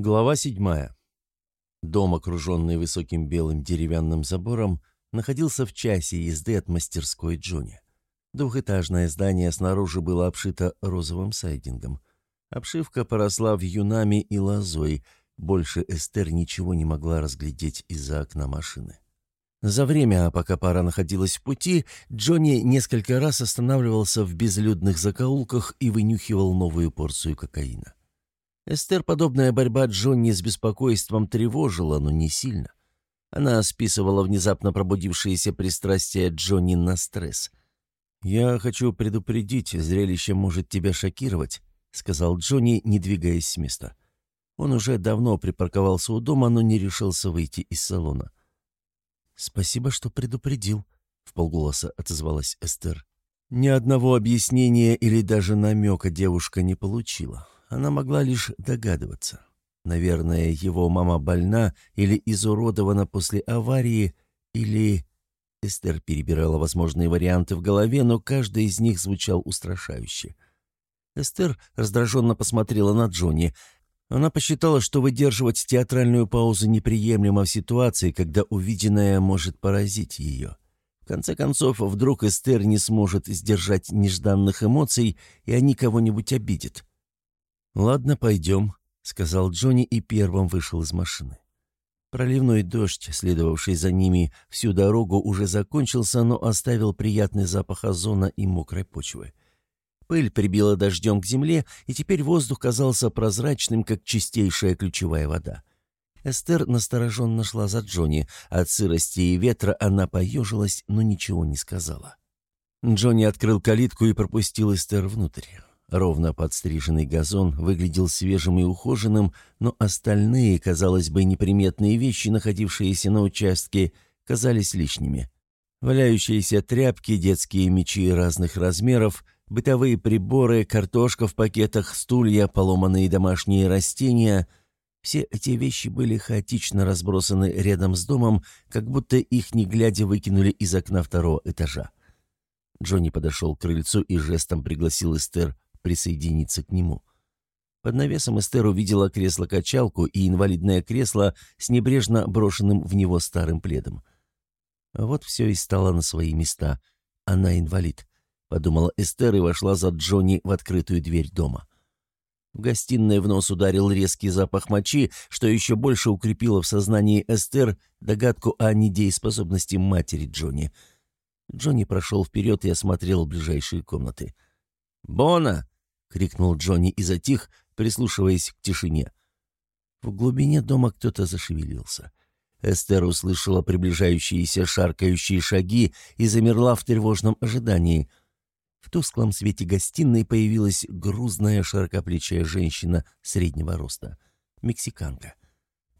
Глава седьмая. Дом, окруженный высоким белым деревянным забором, находился в часе езды от мастерской Джонни. Двухэтажное здание снаружи было обшито розовым сайдингом. Обшивка поросла вьюнами и лозой, больше Эстер ничего не могла разглядеть из-за окна машины. За время, пока пара находилась в пути, Джонни несколько раз останавливался в безлюдных закоулках и вынюхивал новую порцию кокаина. Эстер подобная борьба Джонни с беспокойством тревожила, но не сильно. Она списывала внезапно пробудившееся пристрастие Джонни на стресс. «Я хочу предупредить, зрелище может тебя шокировать», — сказал Джонни, не двигаясь с места. Он уже давно припарковался у дома, но не решился выйти из салона. «Спасибо, что предупредил», — в полголоса отозвалась Эстер. Ни одного объяснения или даже намека девушка не получила она могла лишь догадываться. Наверное, его мама больна или изуродована после аварии, или... Эстер перебирала возможные варианты в голове, но каждый из них звучал устрашающе. Эстер раздраженно посмотрела на Джонни. Она посчитала, что выдерживать театральную паузу неприемлемо в ситуации, когда увиденное может поразить ее. В конце концов, вдруг Эстер не сможет сдержать нежданных эмоций, и они кого-нибудь обидят. «Ладно, пойдем», — сказал Джонни и первым вышел из машины. Проливной дождь, следовавший за ними всю дорогу, уже закончился, но оставил приятный запах озона и мокрой почвы. Пыль прибила дождем к земле, и теперь воздух казался прозрачным, как чистейшая ключевая вода. Эстер настороженно шла за Джонни. От сырости и ветра она поежилась, но ничего не сказала. Джонни открыл калитку и пропустил Эстер внутрь. Ровно подстриженный газон выглядел свежим и ухоженным, но остальные, казалось бы, неприметные вещи, находившиеся на участке, казались лишними. Валяющиеся тряпки, детские мечи разных размеров, бытовые приборы, картошка в пакетах, стулья, поломанные домашние растения — все эти вещи были хаотично разбросаны рядом с домом, как будто их не глядя выкинули из окна второго этажа. Джонни подошел к крыльцу и жестом пригласил Эстер присоединиться к нему. Под навесом Эстер увидела кресло-качалку и инвалидное кресло с небрежно брошенным в него старым пледом. Вот все и стало на свои места. Она инвалид, — подумала Эстер и вошла за Джонни в открытую дверь дома. В гостиной в нос ударил резкий запах мочи, что еще больше укрепило в сознании Эстер догадку о недееспособности матери Джонни. Джонни прошел вперед и осмотрел ближайшие комнаты. «Бона!» — крикнул Джонни и затих, прислушиваясь к тишине. В глубине дома кто-то зашевелился. Эстер услышала приближающиеся шаркающие шаги и замерла в тревожном ожидании. В тусклом свете гостиной появилась грузная широкоплечая женщина среднего роста. Мексиканка.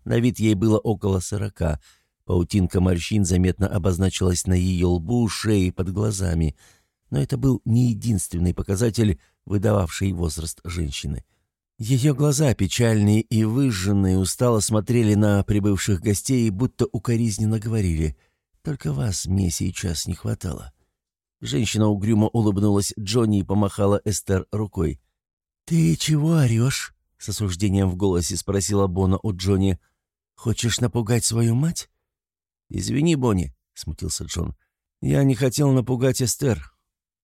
На вид ей было около сорока. Паутинка морщин заметно обозначилась на ее лбу, шее и под глазами. Но это был не единственный показатель выдававший возраст женщины. Ее глаза, печальные и выжженные, устало смотрели на прибывших гостей и будто укоризненно говорили «Только вас мне сейчас не хватало». Женщина угрюмо улыбнулась Джонни и помахала Эстер рукой. «Ты чего орешь?» — с осуждением в голосе спросила Бона у Джонни. «Хочешь напугать свою мать?» «Извини, Бонни», — смутился Джон. «Я не хотел напугать Эстер.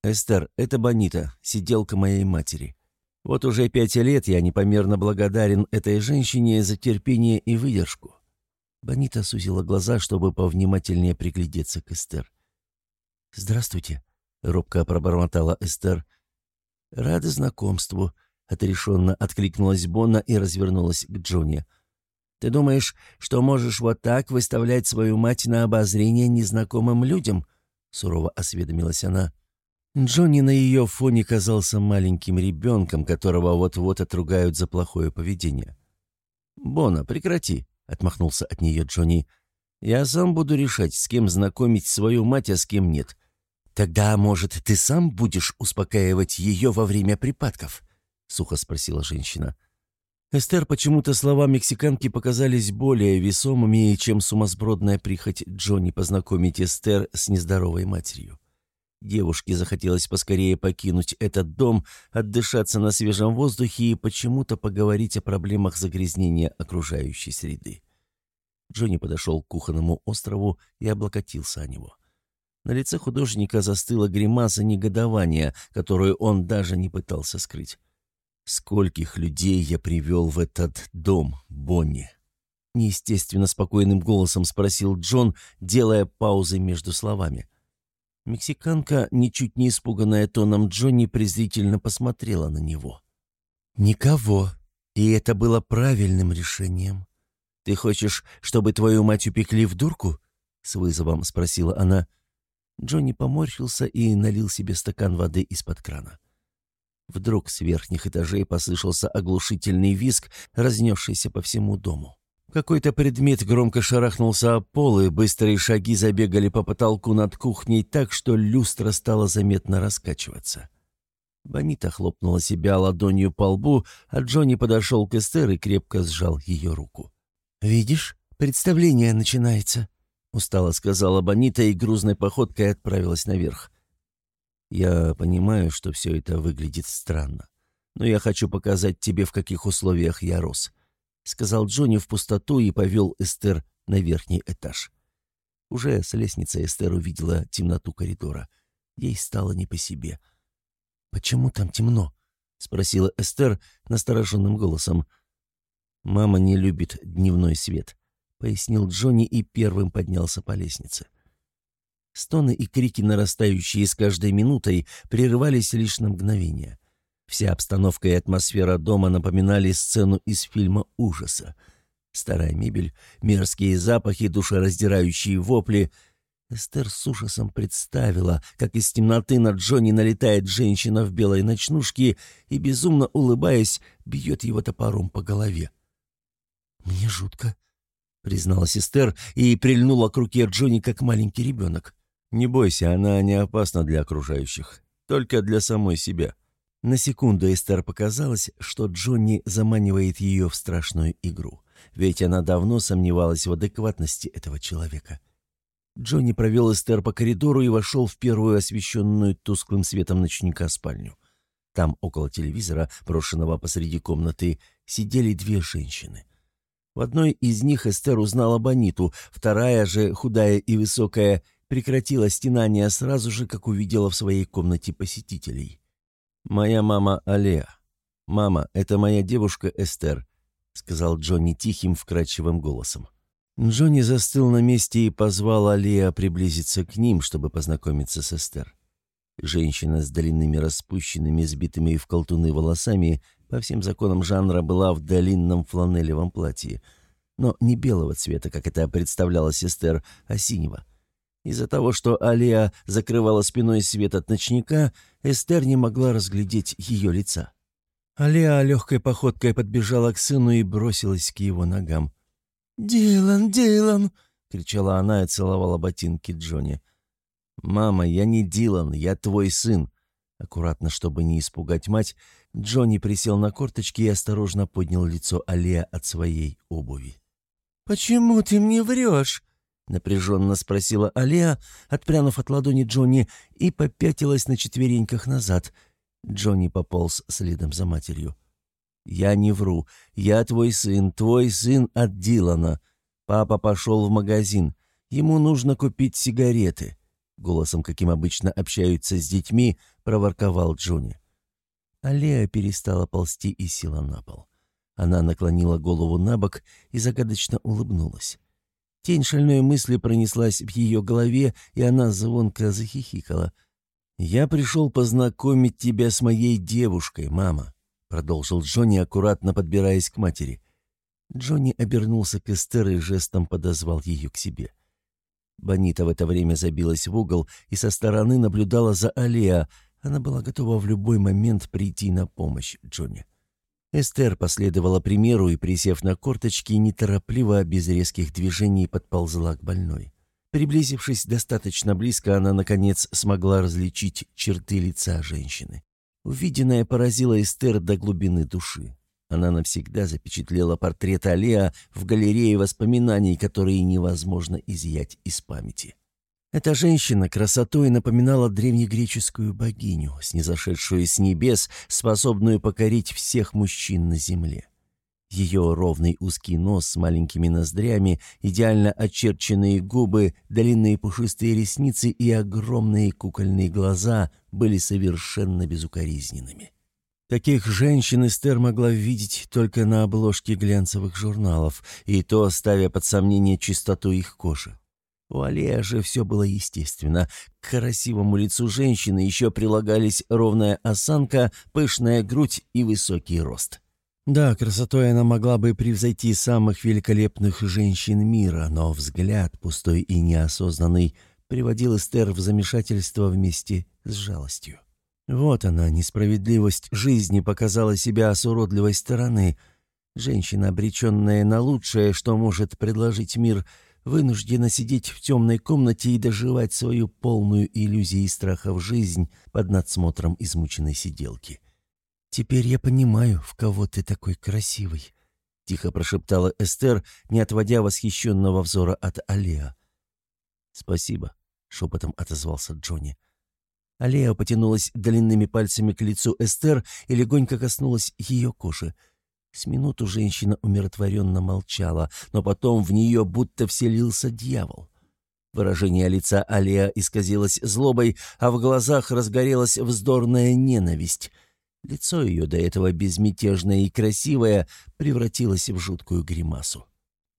«Эстер, это Бонита, сиделка моей матери. Вот уже пять лет я непомерно благодарен этой женщине за терпение и выдержку». Бонита сузила глаза, чтобы повнимательнее приглядеться к Эстер. «Здравствуйте», — робко пробормотала Эстер. «Рада знакомству», — отрешенно откликнулась Бонна и развернулась к Джуне. «Ты думаешь, что можешь вот так выставлять свою мать на обозрение незнакомым людям?» — сурово осведомилась она. Джонни на ее фоне казался маленьким ребенком, которого вот-вот отругают за плохое поведение. «Бона, прекрати», — отмахнулся от нее Джонни. «Я сам буду решать, с кем знакомить свою мать, а с кем нет. Тогда, может, ты сам будешь успокаивать ее во время припадков?» — сухо спросила женщина. Эстер почему-то слова мексиканки показались более весомыми, чем сумасбродная прихоть Джонни познакомить Эстер с нездоровой матерью. Девушке захотелось поскорее покинуть этот дом, отдышаться на свежем воздухе и почему-то поговорить о проблемах загрязнения окружающей среды. Джонни подошел к кухонному острову и облокотился о него. На лице художника застыла гримаса негодования, которую он даже не пытался скрыть. «Скольких людей я привел в этот дом, Бонни?» Неестественно спокойным голосом спросил Джон, делая паузы между словами. Мексиканка, ничуть не испуганная тоном Джонни, презрительно посмотрела на него. «Никого. И это было правильным решением. Ты хочешь, чтобы твою мать упекли в дурку?» — с вызовом спросила она. Джонни поморщился и налил себе стакан воды из-под крана. Вдруг с верхних этажей послышался оглушительный визг, разнесшийся по всему дому. Какой-то предмет громко шарахнулся о пол, и быстрые шаги забегали по потолку над кухней так, что люстра стала заметно раскачиваться. Бонита хлопнула себя ладонью по лбу, а Джонни подошел к Эстер и крепко сжал ее руку. «Видишь, представление начинается», — устало сказала Бонита и грузной походкой отправилась наверх. «Я понимаю, что все это выглядит странно, но я хочу показать тебе, в каких условиях я рос». — сказал Джонни в пустоту и повел Эстер на верхний этаж. Уже с лестницы Эстер увидела темноту коридора. Ей стало не по себе. «Почему там темно?» — спросила Эстер настороженным голосом. «Мама не любит дневной свет», — пояснил Джонни и первым поднялся по лестнице. Стоны и крики, нарастающие с каждой минутой, прерывались лишь на мгновение. Вся обстановка и атмосфера дома напоминали сцену из фильма ужаса. Старая мебель, мерзкие запахи, душераздирающие вопли. Эстер с ужасом представила, как из темноты на Джонни налетает женщина в белой ночнушке и, безумно улыбаясь, бьет его топором по голове. «Мне жутко», — призналась Эстер и прильнула к руке Джонни, как маленький ребенок. «Не бойся, она не опасна для окружающих, только для самой себя», на секунду Эстер показалось, что Джонни заманивает ее в страшную игру, ведь она давно сомневалась в адекватности этого человека. Джонни провел Эстер по коридору и вошел в первую освещенную тусклым светом ночника спальню. Там, около телевизора, брошенного посреди комнаты, сидели две женщины. В одной из них Эстер узнала Бониту, вторая же, худая и высокая, прекратила стенание сразу же, как увидела в своей комнате посетителей. «Моя мама Алеа. Мама, это моя девушка Эстер», — сказал Джонни тихим, вкрадчивым голосом. Джонни застыл на месте и позвал Алеа приблизиться к ним, чтобы познакомиться с Эстер. Женщина с длинными распущенными, сбитыми в колтуны волосами, по всем законам жанра была в длинном фланелевом платье, но не белого цвета, как это представляла Эстер, а синего — из-за того, что Алия закрывала спиной свет от ночника, Эстер не могла разглядеть ее лица. Алия легкой походкой подбежала к сыну и бросилась к его ногам. «Дилан, Дилан!» — кричала она и целовала ботинки Джонни. «Мама, я не Дилан, я твой сын!» Аккуратно, чтобы не испугать мать, Джонни присел на корточки и осторожно поднял лицо Алия от своей обуви. «Почему ты мне врешь?» — напряженно спросила Алия, отпрянув от ладони Джонни, и попятилась на четвереньках назад. Джонни пополз следом за матерью. «Я не вру. Я твой сын, твой сын от Дилана. Папа пошел в магазин. Ему нужно купить сигареты». Голосом, каким обычно общаются с детьми, проворковал Джонни. Алия перестала ползти и села на пол. Она наклонила голову на бок и загадочно улыбнулась. Тень шальной мысли пронеслась в ее голове, и она звонко захихикала. «Я пришел познакомить тебя с моей девушкой, мама», — продолжил Джонни, аккуратно подбираясь к матери. Джонни обернулся к Эстер и жестом подозвал ее к себе. Бонита в это время забилась в угол и со стороны наблюдала за Алиа. Она была готова в любой момент прийти на помощь Джонни. Эстер последовала примеру и, присев на корточки, неторопливо, без резких движений, подползла к больной. Приблизившись достаточно близко, она, наконец, смогла различить черты лица женщины. Увиденное поразило Эстер до глубины души. Она навсегда запечатлела портрет Алеа в галерее воспоминаний, которые невозможно изъять из памяти. Эта женщина красотой напоминала древнегреческую богиню, снизошедшую с небес, способную покорить всех мужчин на земле. Ее ровный узкий нос с маленькими ноздрями, идеально очерченные губы, длинные пушистые ресницы и огромные кукольные глаза были совершенно безукоризненными. Таких женщин Эстер могла видеть только на обложке глянцевых журналов, и то ставя под сомнение чистоту их кожи. У Алия же все было естественно. К красивому лицу женщины еще прилагались ровная осанка, пышная грудь и высокий рост. Да, красотой она могла бы превзойти самых великолепных женщин мира, но взгляд, пустой и неосознанный, приводил Эстер в замешательство вместе с жалостью. Вот она, несправедливость жизни, показала себя с уродливой стороны. Женщина, обреченная на лучшее, что может предложить мир, вынуждена сидеть в темной комнате и доживать свою полную иллюзии страхов жизнь под надсмотром измученной сиделки. «Теперь я понимаю, в кого ты такой красивый», — тихо прошептала Эстер, не отводя восхищенного взора от Алеа. «Спасибо», — шепотом отозвался Джонни. Алея потянулась длинными пальцами к лицу Эстер и легонько коснулась ее кожи. С минуту женщина умиротворенно молчала, но потом в нее будто вселился дьявол. Выражение лица Алия исказилось злобой, а в глазах разгорелась вздорная ненависть — Лицо ее, до этого безмятежное и красивое, превратилось в жуткую гримасу.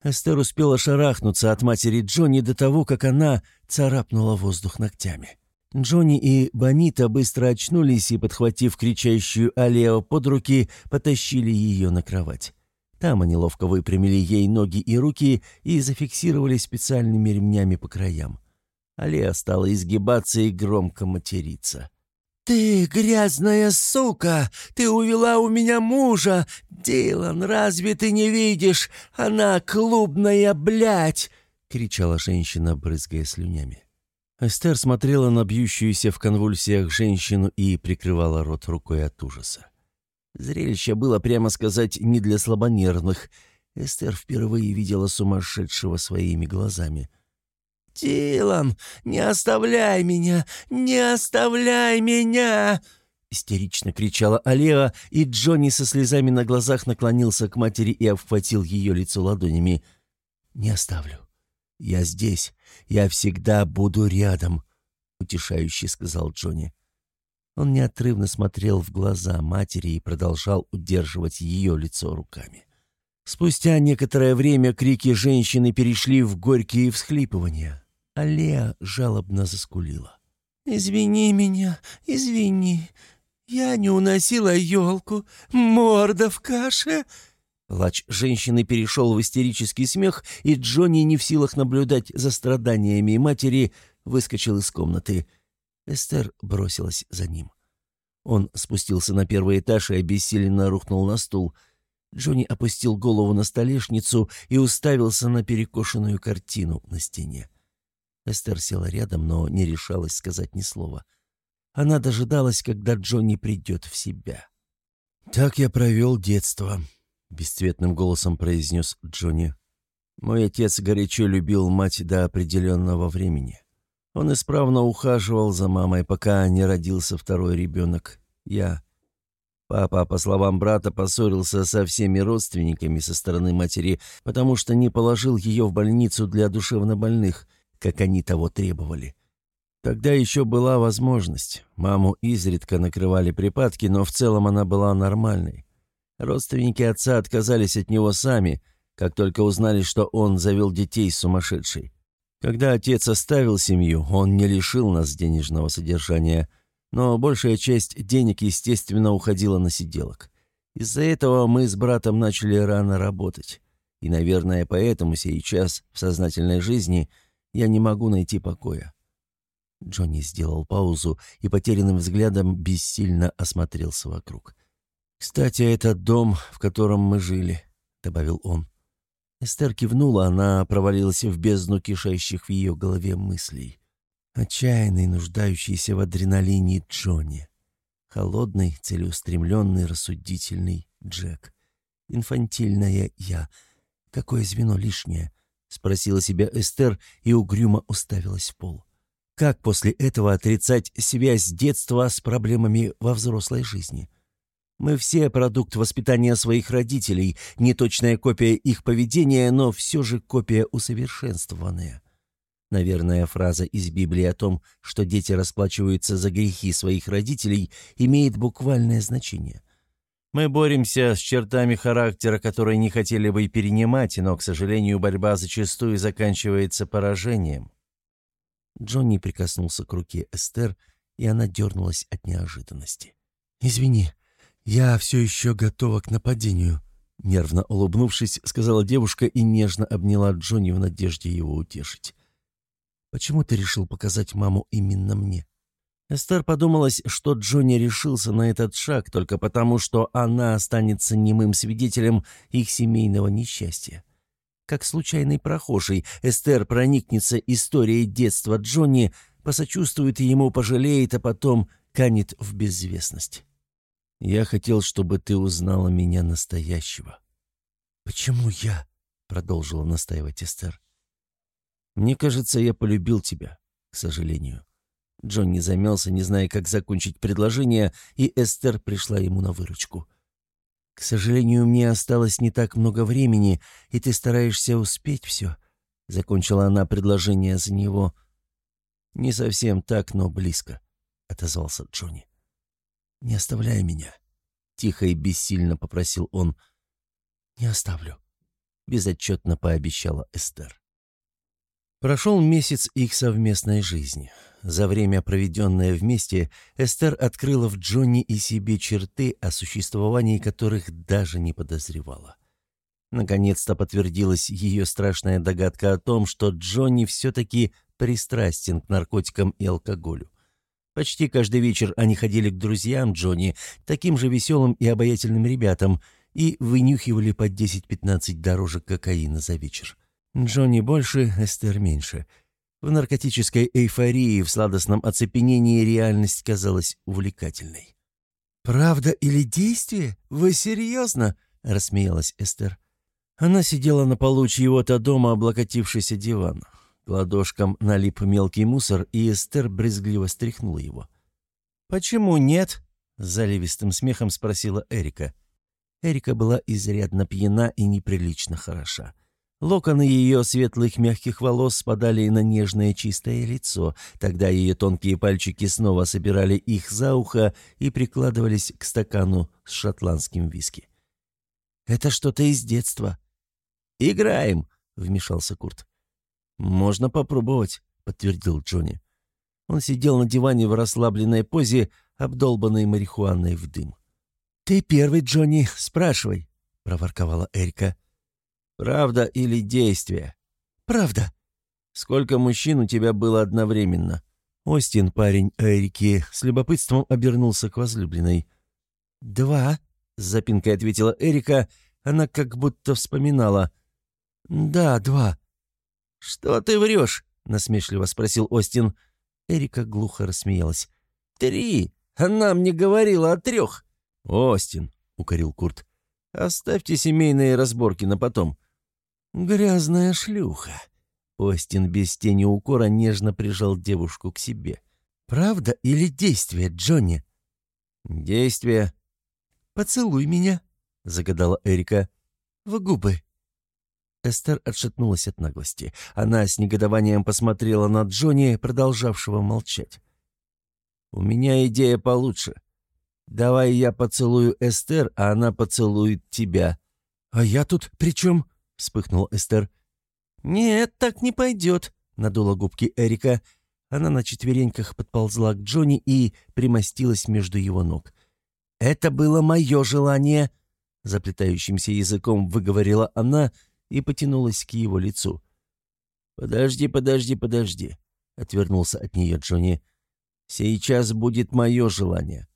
Эстер успела шарахнуться от матери Джонни до того, как она царапнула воздух ногтями. Джонни и Бонита быстро очнулись и, подхватив кричащую Алео под руки, потащили ее на кровать. Там они ловко выпрямили ей ноги и руки и зафиксировали специальными ремнями по краям. Алея стала изгибаться и громко материться. «Ты грязная сука! Ты увела у меня мужа! Дилан, разве ты не видишь? Она клубная блядь!» — кричала женщина, брызгая слюнями. Эстер смотрела на бьющуюся в конвульсиях женщину и прикрывала рот рукой от ужаса. Зрелище было, прямо сказать, не для слабонервных. Эстер впервые видела сумасшедшего своими глазами — «Дилан, не оставляй меня! Не оставляй меня!» Истерично кричала Алеа, и Джонни со слезами на глазах наклонился к матери и обхватил ее лицо ладонями. «Не оставлю. Я здесь. Я всегда буду рядом», — утешающе сказал Джонни. Он неотрывно смотрел в глаза матери и продолжал удерживать ее лицо руками. Спустя некоторое время крики женщины перешли в горькие всхлипывания. Аллея жалобно заскулила. «Извини меня, извини. Я не уносила елку. Морда в каше!» Плач женщины перешел в истерический смех, и Джонни, не в силах наблюдать за страданиями матери, выскочил из комнаты. Эстер бросилась за ним. Он спустился на первый этаж и обессиленно рухнул на стул. Джонни опустил голову на столешницу и уставился на перекошенную картину на стене. Эстер села рядом, но не решалась сказать ни слова. Она дожидалась, когда Джонни придет в себя. «Так я провел детство», — бесцветным голосом произнес Джонни. «Мой отец горячо любил мать до определенного времени. Он исправно ухаживал за мамой, пока не родился второй ребенок, я. Папа, по словам брата, поссорился со всеми родственниками со стороны матери, потому что не положил ее в больницу для душевнобольных, как они того требовали. Тогда еще была возможность. Маму изредка накрывали припадки, но в целом она была нормальной. Родственники отца отказались от него сами, как только узнали, что он завел детей с сумасшедшей. Когда отец оставил семью, он не лишил нас денежного содержания, но большая часть денег, естественно, уходила на сиделок. Из-за этого мы с братом начали рано работать. И, наверное, поэтому сейчас, в сознательной жизни – я не могу найти покоя». Джонни сделал паузу и потерянным взглядом бессильно осмотрелся вокруг. «Кстати, этот дом, в котором мы жили», — добавил он. Эстер кивнула, она провалилась в бездну кишащих в ее голове мыслей. Отчаянный, нуждающийся в адреналине Джонни. Холодный, целеустремленный, рассудительный Джек. Инфантильная я. Какое звено лишнее — спросила себя Эстер и угрюмо уставилась в пол. Как после этого отрицать связь детства с проблемами во взрослой жизни? Мы все продукт воспитания своих родителей, неточная копия их поведения, но все же копия усовершенствованная. Наверное, фраза из Библии о том, что дети расплачиваются за грехи своих родителей, имеет буквальное значение. Мы боремся с чертами характера, которые не хотели бы перенимать, но, к сожалению, борьба зачастую заканчивается поражением. Джонни прикоснулся к руке Эстер, и она дернулась от неожиданности. «Извини, я все еще готова к нападению», — нервно улыбнувшись, сказала девушка и нежно обняла Джонни в надежде его утешить. «Почему ты решил показать маму именно мне?» Эстер подумалась, что Джонни решился на этот шаг только потому, что она останется немым свидетелем их семейного несчастья. Как случайный прохожий, Эстер проникнется историей детства Джонни, посочувствует ему, пожалеет, а потом канет в безвестность. «Я хотел, чтобы ты узнала меня настоящего». «Почему я?» — продолжила настаивать Эстер. «Мне кажется, я полюбил тебя, к сожалению». Джонни замялся, не зная, как закончить предложение, и Эстер пришла ему на выручку. «К сожалению, мне осталось не так много времени, и ты стараешься успеть все», — закончила она предложение за него. «Не совсем так, но близко», — отозвался Джонни. «Не оставляй меня», — тихо и бессильно попросил он. «Не оставлю», — безотчетно пообещала Эстер. Прошел месяц их совместной жизни. За время, проведенное вместе, Эстер открыла в Джонни и себе черты, о существовании которых даже не подозревала. Наконец-то подтвердилась ее страшная догадка о том, что Джонни все-таки пристрастен к наркотикам и алкоголю. Почти каждый вечер они ходили к друзьям Джонни, таким же веселым и обаятельным ребятам, и вынюхивали по 10-15 дорожек кокаина за вечер. Джонни больше, Эстер меньше — в наркотической эйфории, в сладостном оцепенении реальность казалась увлекательной. «Правда или действие? Вы серьезно?» — рассмеялась Эстер. Она сидела на полу чьего-то дома, облокотившийся диван. К ладошкам налип мелкий мусор, и Эстер брезгливо стряхнула его. «Почему нет?» — заливистым смехом спросила Эрика. Эрика была изрядно пьяна и неприлично хороша. Локоны ее светлых мягких волос спадали на нежное чистое лицо, тогда ее тонкие пальчики снова собирали их за ухо и прикладывались к стакану с шотландским виски. «Это что-то из детства». «Играем», — вмешался Курт. «Можно попробовать», — подтвердил Джонни. Он сидел на диване в расслабленной позе, обдолбанной марихуаной в дым. «Ты первый, Джонни, спрашивай», — проворковала Эрика. Правда или действие? Правда. Сколько мужчин у тебя было одновременно? Остин, парень Эрики, с любопытством обернулся к возлюбленной. «Два», — с запинкой ответила Эрика, она как будто вспоминала. «Да, два». «Что ты врешь?» — насмешливо спросил Остин. Эрика глухо рассмеялась. «Три! Она мне говорила о трех!» «Остин», — укорил Курт, — «оставьте семейные разборки на потом. «Грязная шлюха!» Остин без тени укора нежно прижал девушку к себе. «Правда или действие, Джонни?» «Действие». «Поцелуй меня», — загадала Эрика. «В губы». Эстер отшатнулась от наглости. Она с негодованием посмотрела на Джонни, продолжавшего молчать. «У меня идея получше. Давай я поцелую Эстер, а она поцелует тебя». «А я тут при чем?» — вспыхнул Эстер. «Нет, так не пойдет», — надула губки Эрика. Она на четвереньках подползла к Джонни и примостилась между его ног. «Это было мое желание», — заплетающимся языком выговорила она и потянулась к его лицу. «Подожди, подожди, подожди», — отвернулся от нее Джонни. «Сейчас будет мое желание.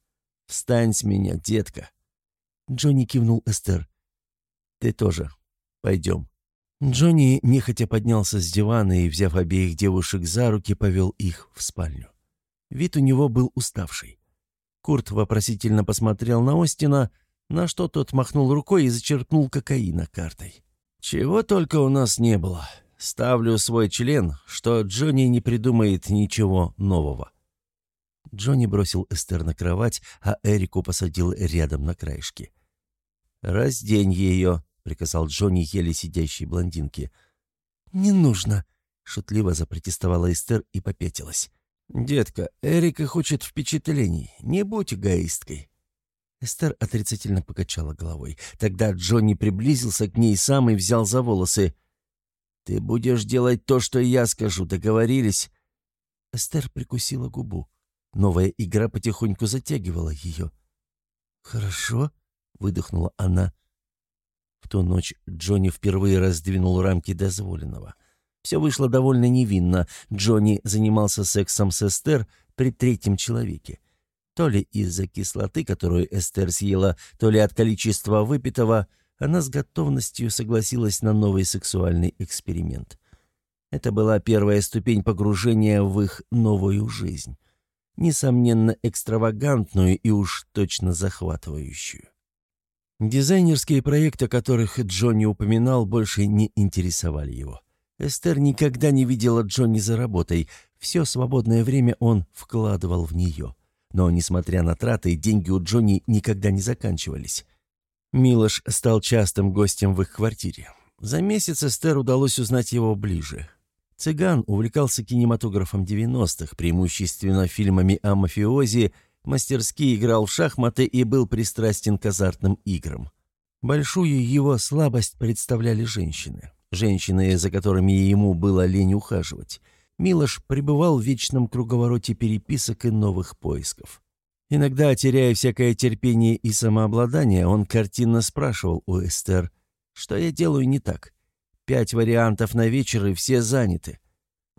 Встань с меня, детка». Джонни кивнул Эстер. «Ты тоже. Пойдем». Джонни нехотя поднялся с дивана и, взяв обеих девушек за руки, повел их в спальню. Вид у него был уставший. Курт вопросительно посмотрел на Остина, на что тот махнул рукой и зачерпнул кокаина картой. «Чего только у нас не было. Ставлю свой член, что Джонни не придумает ничего нового». Джонни бросил Эстер на кровать, а Эрику посадил рядом на краешке. «Раздень ее», — приказал Джонни еле сидящей блондинке. «Не нужно», — шутливо запротестовала Эстер и попятилась. «Детка, Эрика хочет впечатлений. Не будь эгоисткой». Эстер отрицательно покачала головой. Тогда Джонни приблизился к ней сам и взял за волосы. «Ты будешь делать то, что я скажу. Договорились?» Эстер прикусила губу. Новая игра потихоньку затягивала ее. «Хорошо», — выдохнула она. В ту ночь Джонни впервые раздвинул рамки дозволенного. Все вышло довольно невинно. Джонни занимался сексом с Эстер при третьем человеке. То ли из-за кислоты, которую Эстер съела, то ли от количества выпитого, она с готовностью согласилась на новый сексуальный эксперимент. Это была первая ступень погружения в их новую жизнь. Несомненно, экстравагантную и уж точно захватывающую. Дизайнерские проекты, о которых Джонни упоминал, больше не интересовали его. Эстер никогда не видела Джонни за работой. Все свободное время он вкладывал в нее. Но, несмотря на траты, деньги у Джонни никогда не заканчивались. Милош стал частым гостем в их квартире. За месяц Эстер удалось узнать его ближе. Цыган увлекался кинематографом 90-х, преимущественно фильмами о мафиози, мастерски играл в шахматы и был пристрастен к азартным играм. Большую его слабость представляли женщины женщины, за которыми ему было лень ухаживать. Милош пребывал в вечном круговороте переписок и новых поисков. Иногда, теряя всякое терпение и самообладание, он картинно спрашивал у Эстер, «Что я делаю не так? Пять вариантов на вечер, и все заняты».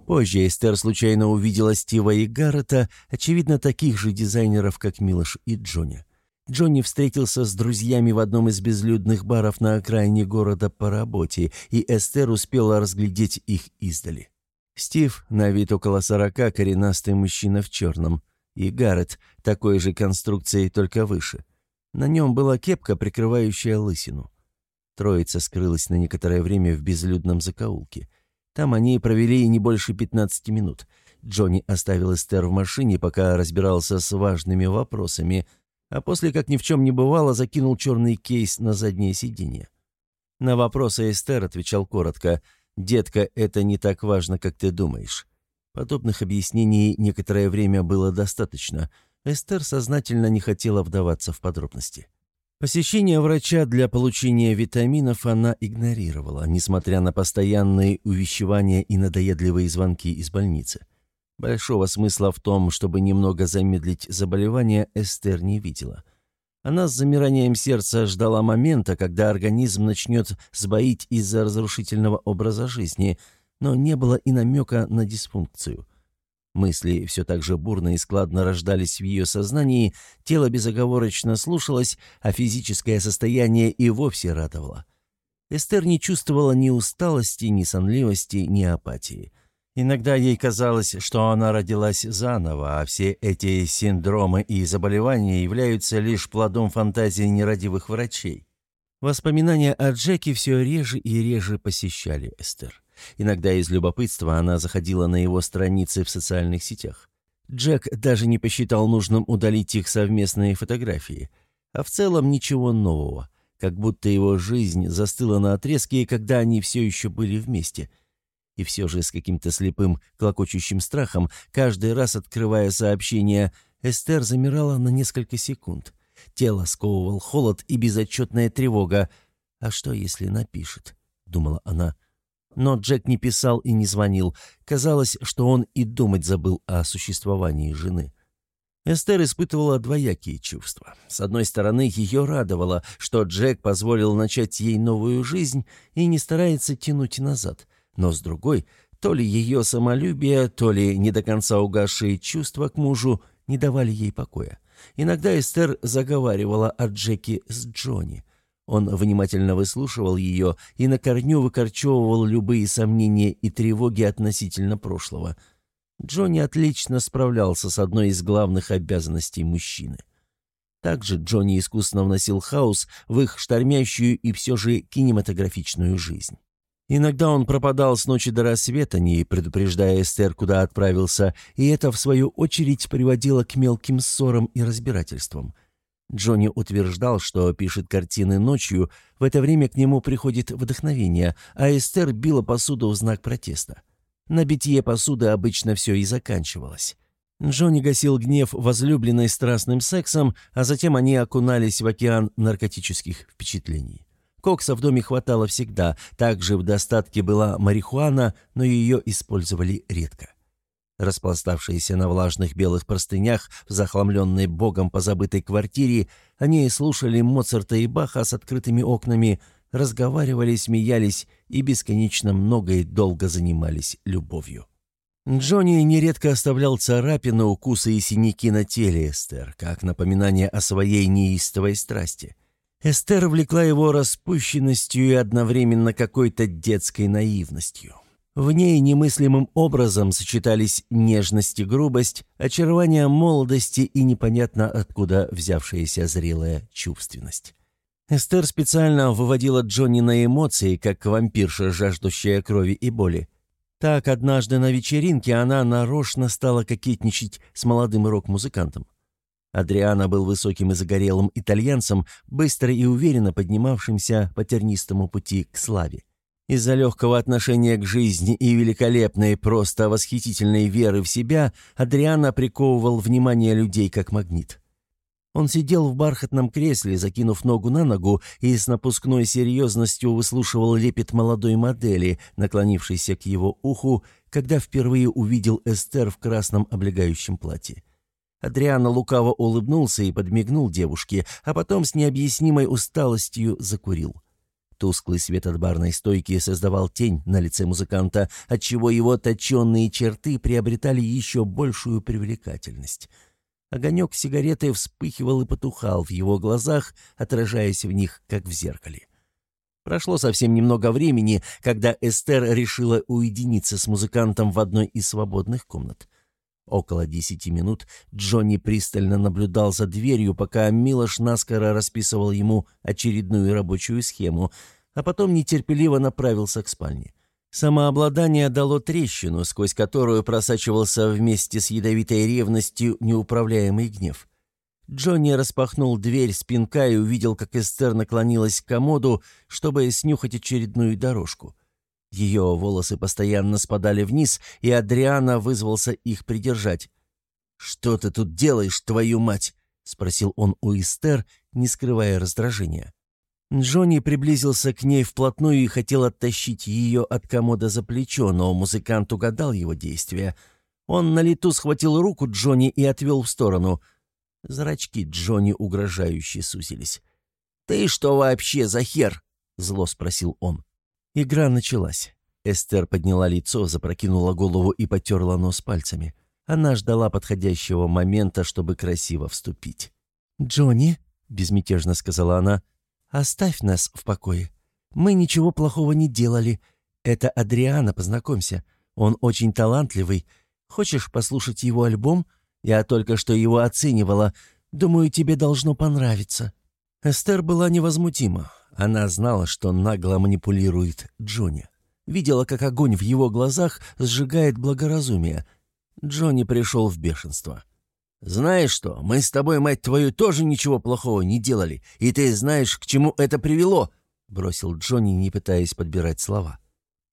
Позже Эстер случайно увидела Стива и Гаррета, очевидно, таких же дизайнеров, как Милош и Джонни. Джонни встретился с друзьями в одном из безлюдных баров на окраине города по работе, и Эстер успела разглядеть их издали. Стив, на вид около сорока, коренастый мужчина в черном, и Гаррет, такой же конструкции, только выше. На нем была кепка, прикрывающая лысину. Троица скрылась на некоторое время в безлюдном закоулке. Там они провели не больше 15 минут. Джонни оставил Эстер в машине, пока разбирался с важными вопросами – а после, как ни в чем не бывало, закинул черный кейс на заднее сиденье. На вопросы Эстер отвечал коротко «Детка, это не так важно, как ты думаешь». Подобных объяснений некоторое время было достаточно. Эстер сознательно не хотела вдаваться в подробности. Посещение врача для получения витаминов она игнорировала, несмотря на постоянные увещевания и надоедливые звонки из больницы. Большого смысла в том, чтобы немного замедлить заболевание, Эстер не видела. Она с замиранием сердца ждала момента, когда организм начнет сбоить из-за разрушительного образа жизни, но не было и намека на дисфункцию. Мысли все так же бурно и складно рождались в ее сознании, тело безоговорочно слушалось, а физическое состояние и вовсе радовало. Эстер не чувствовала ни усталости, ни сонливости, ни апатии. Иногда ей казалось, что она родилась заново, а все эти синдромы и заболевания являются лишь плодом фантазии нерадивых врачей. Воспоминания о Джеке все реже и реже посещали Эстер. Иногда из любопытства она заходила на его страницы в социальных сетях. Джек даже не посчитал нужным удалить их совместные фотографии. А в целом ничего нового, как будто его жизнь застыла на отрезке, когда они все еще были вместе – и все же с каким-то слепым, клокочущим страхом, каждый раз открывая сообщение, Эстер замирала на несколько секунд. Тело сковывал холод и безотчетная тревога. «А что, если напишет?» — думала она. Но Джек не писал и не звонил. Казалось, что он и думать забыл о существовании жены. Эстер испытывала двоякие чувства. С одной стороны, ее радовало, что Джек позволил начать ей новую жизнь и не старается тянуть назад — но с другой, то ли ее самолюбие, то ли не до конца угасшие чувства к мужу не давали ей покоя. Иногда Эстер заговаривала о Джеки с Джонни. Он внимательно выслушивал ее и на корню выкорчевывал любые сомнения и тревоги относительно прошлого. Джонни отлично справлялся с одной из главных обязанностей мужчины. Также Джонни искусно вносил хаос в их штормящую и все же кинематографичную жизнь. Иногда он пропадал с ночи до рассвета, не предупреждая Эстер, куда отправился, и это, в свою очередь, приводило к мелким ссорам и разбирательствам. Джонни утверждал, что пишет картины ночью, в это время к нему приходит вдохновение, а Эстер била посуду в знак протеста. На битье посуды обычно все и заканчивалось. Джонни гасил гнев возлюбленной страстным сексом, а затем они окунались в океан наркотических впечатлений. Кокса в доме хватало всегда, также в достатке была марихуана, но ее использовали редко. Распластавшиеся на влажных белых простынях в захламленной богом позабытой квартире, они слушали Моцарта и Баха с открытыми окнами, разговаривали, смеялись и бесконечно много и долго занимались любовью. Джонни нередко оставлял царапины, укусы и синяки на теле Эстер, как напоминание о своей неистовой страсти. Эстер влекла его распущенностью и одновременно какой-то детской наивностью. В ней немыслимым образом сочетались нежность и грубость, очарование молодости и непонятно откуда взявшаяся зрелая чувственность. Эстер специально выводила Джонни на эмоции, как вампирша, жаждущая крови и боли. Так однажды на вечеринке она нарочно стала кокетничать с молодым рок-музыкантом. Адриано был высоким и загорелым итальянцем, быстро и уверенно поднимавшимся по тернистому пути к славе. Из-за легкого отношения к жизни и великолепной, просто восхитительной веры в себя, Адриано приковывал внимание людей как магнит. Он сидел в бархатном кресле, закинув ногу на ногу, и с напускной серьезностью выслушивал лепет молодой модели, наклонившейся к его уху, когда впервые увидел Эстер в красном облегающем платье. Адриано лукаво улыбнулся и подмигнул девушке, а потом с необъяснимой усталостью закурил. Тусклый свет от барной стойки создавал тень на лице музыканта, отчего его точенные черты приобретали еще большую привлекательность. Огонек сигареты вспыхивал и потухал в его глазах, отражаясь в них, как в зеркале. Прошло совсем немного времени, когда Эстер решила уединиться с музыкантом в одной из свободных комнат. Около десяти минут Джонни пристально наблюдал за дверью, пока Милош наскоро расписывал ему очередную рабочую схему, а потом нетерпеливо направился к спальне. Самообладание дало трещину, сквозь которую просачивался вместе с ядовитой ревностью неуправляемый гнев. Джонни распахнул дверь спинка и увидел, как Эстер наклонилась к комоду, чтобы снюхать очередную дорожку. Ее волосы постоянно спадали вниз, и Адриана вызвался их придержать. «Что ты тут делаешь, твою мать?» — спросил он у Эстер, не скрывая раздражения. Джонни приблизился к ней вплотную и хотел оттащить ее от комода за плечо, но музыкант угадал его действия. Он на лету схватил руку Джонни и отвел в сторону. Зрачки Джонни угрожающе сузились. «Ты что вообще за хер?» — зло спросил он. Игра началась. Эстер подняла лицо, запрокинула голову и потерла нос пальцами. Она ждала подходящего момента, чтобы красиво вступить. «Джонни», — безмятежно сказала она, — «оставь нас в покое. Мы ничего плохого не делали. Это Адриана, познакомься. Он очень талантливый. Хочешь послушать его альбом? Я только что его оценивала. Думаю, тебе должно понравиться». Эстер была невозмутима. Она знала, что нагло манипулирует Джонни. Видела, как огонь в его глазах сжигает благоразумие. Джонни пришел в бешенство. «Знаешь что, мы с тобой, мать твою, тоже ничего плохого не делали, и ты знаешь, к чему это привело!» — бросил Джонни, не пытаясь подбирать слова.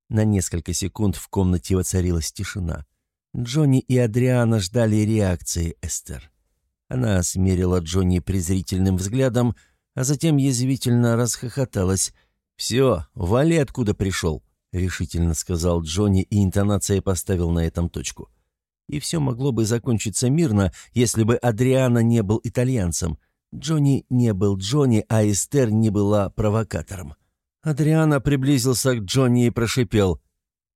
На несколько секунд в комнате воцарилась тишина. Джонни и Адриана ждали реакции Эстер. Она смерила Джонни презрительным взглядом, а затем язвительно расхохоталась. «Все, вали откуда пришел», — решительно сказал Джонни, и интонация поставил на этом точку. И все могло бы закончиться мирно, если бы Адриана не был итальянцем. Джонни не был Джонни, а Эстер не была провокатором. Адриана приблизился к Джонни и прошипел.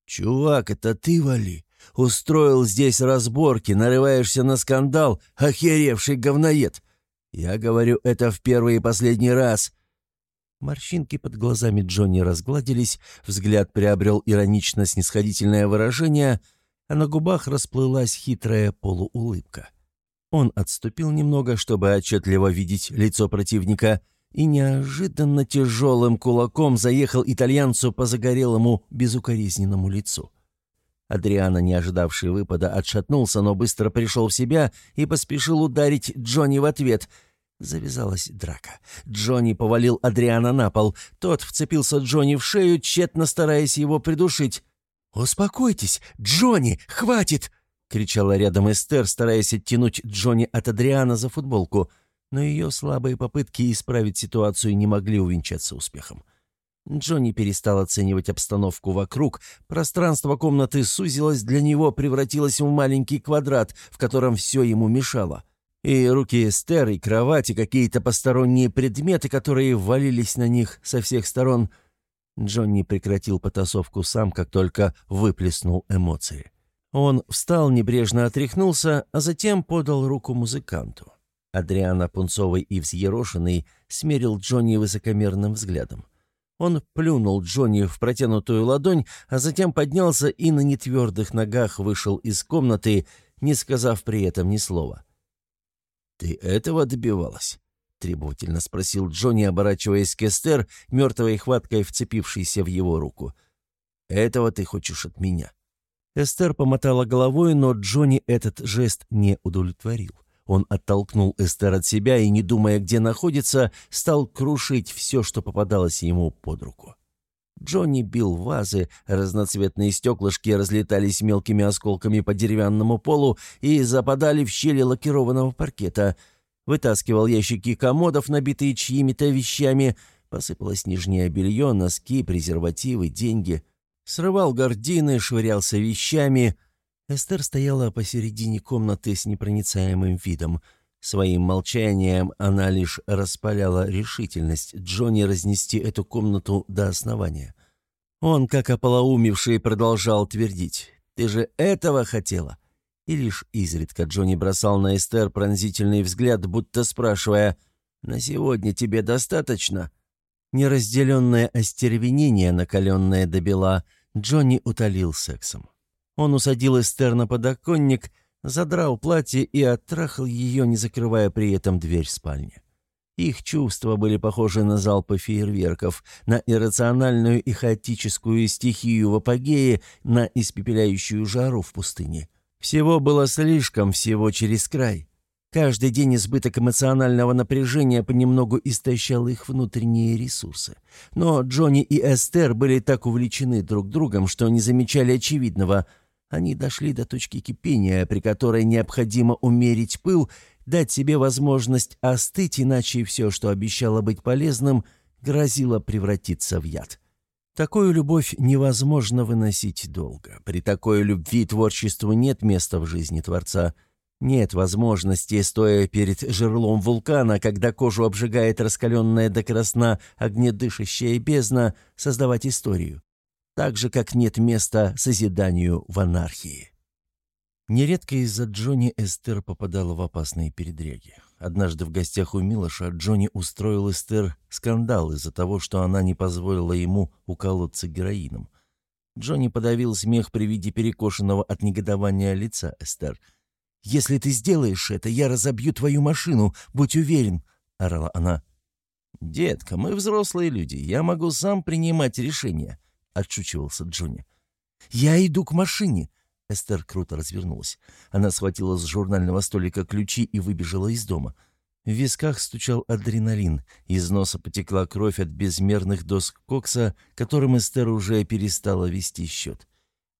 «Чувак, это ты, Вали? Устроил здесь разборки, нарываешься на скандал, охеревший говноед. Я говорю это в первый и последний раз». Морщинки под глазами Джонни разгладились, взгляд приобрел иронично-снисходительное выражение, а на губах расплылась хитрая полуулыбка. Он отступил немного, чтобы отчетливо видеть лицо противника, и неожиданно тяжелым кулаком заехал итальянцу по загорелому безукоризненному лицу. Адриана, не ожидавший выпада, отшатнулся, но быстро пришел в себя и поспешил ударить Джонни в ответ. Завязалась драка. Джонни повалил Адриана на пол. Тот вцепился Джонни в шею, тщетно стараясь его придушить. «Успокойтесь! Джонни, хватит!» — кричала рядом Эстер, стараясь оттянуть Джонни от Адриана за футболку. Но ее слабые попытки исправить ситуацию не могли увенчаться успехом. Джонни перестал оценивать обстановку вокруг, пространство комнаты сузилось для него, превратилось в маленький квадрат, в котором все ему мешало. И руки Эстер, и кровать, и какие-то посторонние предметы, которые валились на них со всех сторон. Джонни прекратил потасовку сам, как только выплеснул эмоции. Он встал, небрежно отряхнулся, а затем подал руку музыканту. Адриана, пунцовый и взъерошенный, смерил Джонни высокомерным взглядом. Он плюнул Джонни в протянутую ладонь, а затем поднялся и на нетвердых ногах вышел из комнаты, не сказав при этом ни слова. «Ты этого добивалась?» — требовательно спросил Джонни, оборачиваясь к Эстер, мертвой хваткой вцепившейся в его руку. «Этого ты хочешь от меня?» Эстер помотала головой, но Джонни этот жест не удовлетворил. Он оттолкнул Эстер от себя и, не думая, где находится, стал крушить все, что попадалось ему под руку. Джонни бил вазы, разноцветные стеклышки разлетались мелкими осколками по деревянному полу и западали в щели лакированного паркета. Вытаскивал ящики комодов, набитые чьими-то вещами. Посыпалось нижнее белье, носки, презервативы, деньги. Срывал гардины, швырялся вещами — Эстер стояла посередине комнаты с непроницаемым видом. Своим молчанием она лишь распаляла решительность Джонни разнести эту комнату до основания. Он, как ополоумевший, продолжал твердить. «Ты же этого хотела?» И лишь изредка Джонни бросал на Эстер пронзительный взгляд, будто спрашивая «На сегодня тебе достаточно?» Неразделенное остервенение, накаленное до бела, Джонни утолил сексом. Он усадил Эстер на подоконник, задрал платье и оттрахал ее, не закрывая при этом дверь спальни. Их чувства были похожи на залпы фейерверков, на иррациональную и хаотическую стихию в апогее, на испепеляющую жару в пустыне. Всего было слишком, всего через край. Каждый день избыток эмоционального напряжения понемногу истощал их внутренние ресурсы. Но Джонни и Эстер были так увлечены друг другом, что не замечали очевидного – они дошли до точки кипения, при которой необходимо умерить пыл, дать себе возможность остыть, иначе все, что обещало быть полезным, грозило превратиться в яд. Такую любовь невозможно выносить долго. При такой любви творчеству нет места в жизни Творца. Нет возможности, стоя перед жерлом вулкана, когда кожу обжигает раскаленная до красна огнедышащая бездна, создавать историю так же, как нет места созиданию в анархии. Нередко из-за Джонни Эстер попадала в опасные передряги. Однажды в гостях у Милоша Джонни устроил Эстер скандал из-за того, что она не позволила ему уколоться героином. Джонни подавил смех при виде перекошенного от негодования лица Эстер. «Если ты сделаешь это, я разобью твою машину, будь уверен», — орала она. «Детка, мы взрослые люди, я могу сам принимать решения», — отшучивался Джонни. «Я иду к машине!» Эстер круто развернулась. Она схватила с журнального столика ключи и выбежала из дома. В висках стучал адреналин, из носа потекла кровь от безмерных доз кокса, которым Эстер уже перестала вести счет.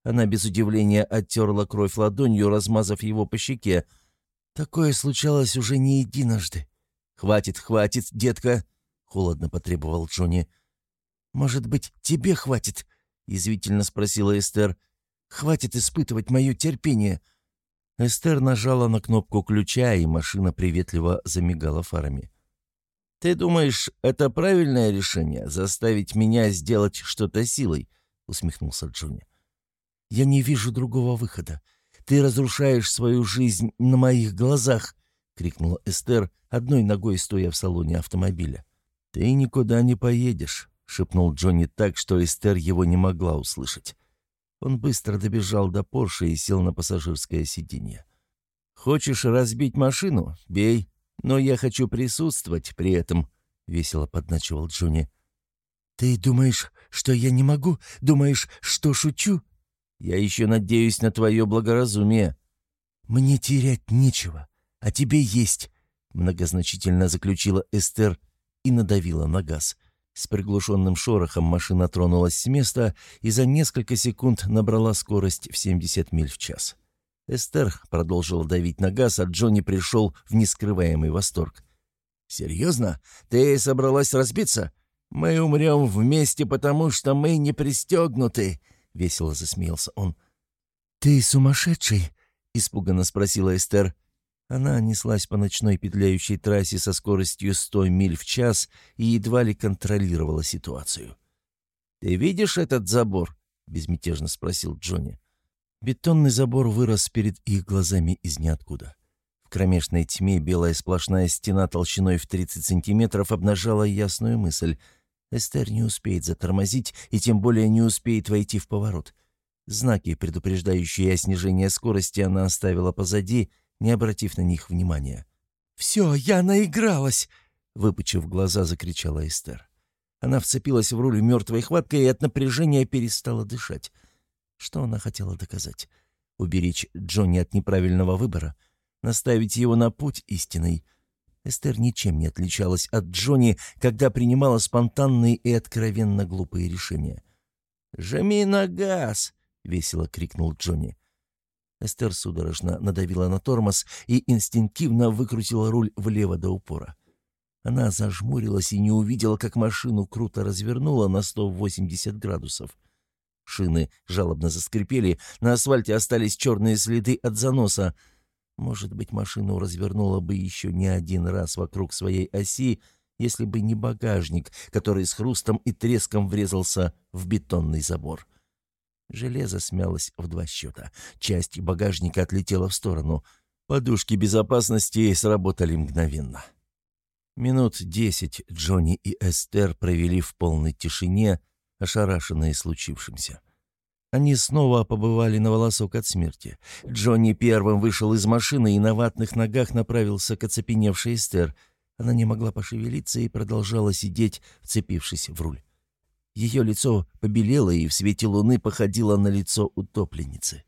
Она без удивления оттерла кровь ладонью, размазав его по щеке. Такое случалось уже не единожды. «Хватит, хватит, детка!» — холодно потребовал Джонни. «Может быть, тебе хватит?» — язвительно спросила Эстер. «Хватит испытывать мое терпение». Эстер нажала на кнопку ключа, и машина приветливо замигала фарами. «Ты думаешь, это правильное решение — заставить меня сделать что-то силой?» — усмехнулся Джуни. «Я не вижу другого выхода. Ты разрушаешь свою жизнь на моих глазах!» — крикнула Эстер, одной ногой стоя в салоне автомобиля. «Ты никуда не поедешь», шепнул Джонни так, что Эстер его не могла услышать. Он быстро добежал до Порше и сел на пассажирское сиденье. «Хочешь разбить машину? Бей. Но я хочу присутствовать при этом», — весело подначивал Джонни. «Ты думаешь, что я не могу? Думаешь, что шучу?» «Я еще надеюсь на твое благоразумие». «Мне терять нечего, а тебе есть», — многозначительно заключила Эстер и надавила на газ. С приглушенным шорохом машина тронулась с места и за несколько секунд набрала скорость в 70 миль в час. Эстер продолжила давить на газ, а Джонни пришел в нескрываемый восторг. «Серьезно? Ты собралась разбиться? Мы умрем вместе, потому что мы не пристегнуты!» — весело засмеялся он. «Ты сумасшедший?» — испуганно спросила Эстер. Она неслась по ночной петляющей трассе со скоростью 100 миль в час и едва ли контролировала ситуацию. «Ты видишь этот забор?» — безмятежно спросил Джонни. Бетонный забор вырос перед их глазами из ниоткуда. В кромешной тьме белая сплошная стена толщиной в 30 сантиметров обнажала ясную мысль. Эстер не успеет затормозить и тем более не успеет войти в поворот. Знаки, предупреждающие о снижении скорости, она оставила позади, не обратив на них внимания. «Все, я наигралась!» — выпучив глаза, закричала Эстер. Она вцепилась в руль мертвой хваткой и от напряжения перестала дышать. Что она хотела доказать? Уберечь Джонни от неправильного выбора? Наставить его на путь истинный? Эстер ничем не отличалась от Джонни, когда принимала спонтанные и откровенно глупые решения. «Жми на газ!» — весело крикнул Джонни. Эстер судорожно надавила на тормоз и инстинктивно выкрутила руль влево до упора. Она зажмурилась и не увидела, как машину круто развернула на 180 градусов. Шины жалобно заскрипели, на асфальте остались черные следы от заноса. Может быть, машину развернула бы еще не один раз вокруг своей оси, если бы не багажник, который с хрустом и треском врезался в бетонный забор. Железо смялось в два счета. Часть багажника отлетела в сторону. Подушки безопасности сработали мгновенно. Минут десять Джонни и Эстер провели в полной тишине, ошарашенные случившимся. Они снова побывали на волосок от смерти. Джонни первым вышел из машины и на ватных ногах направился к оцепеневшей Эстер. Она не могла пошевелиться и продолжала сидеть, вцепившись в руль. Ее лицо побелело и в свете луны походило на лицо утопленницы.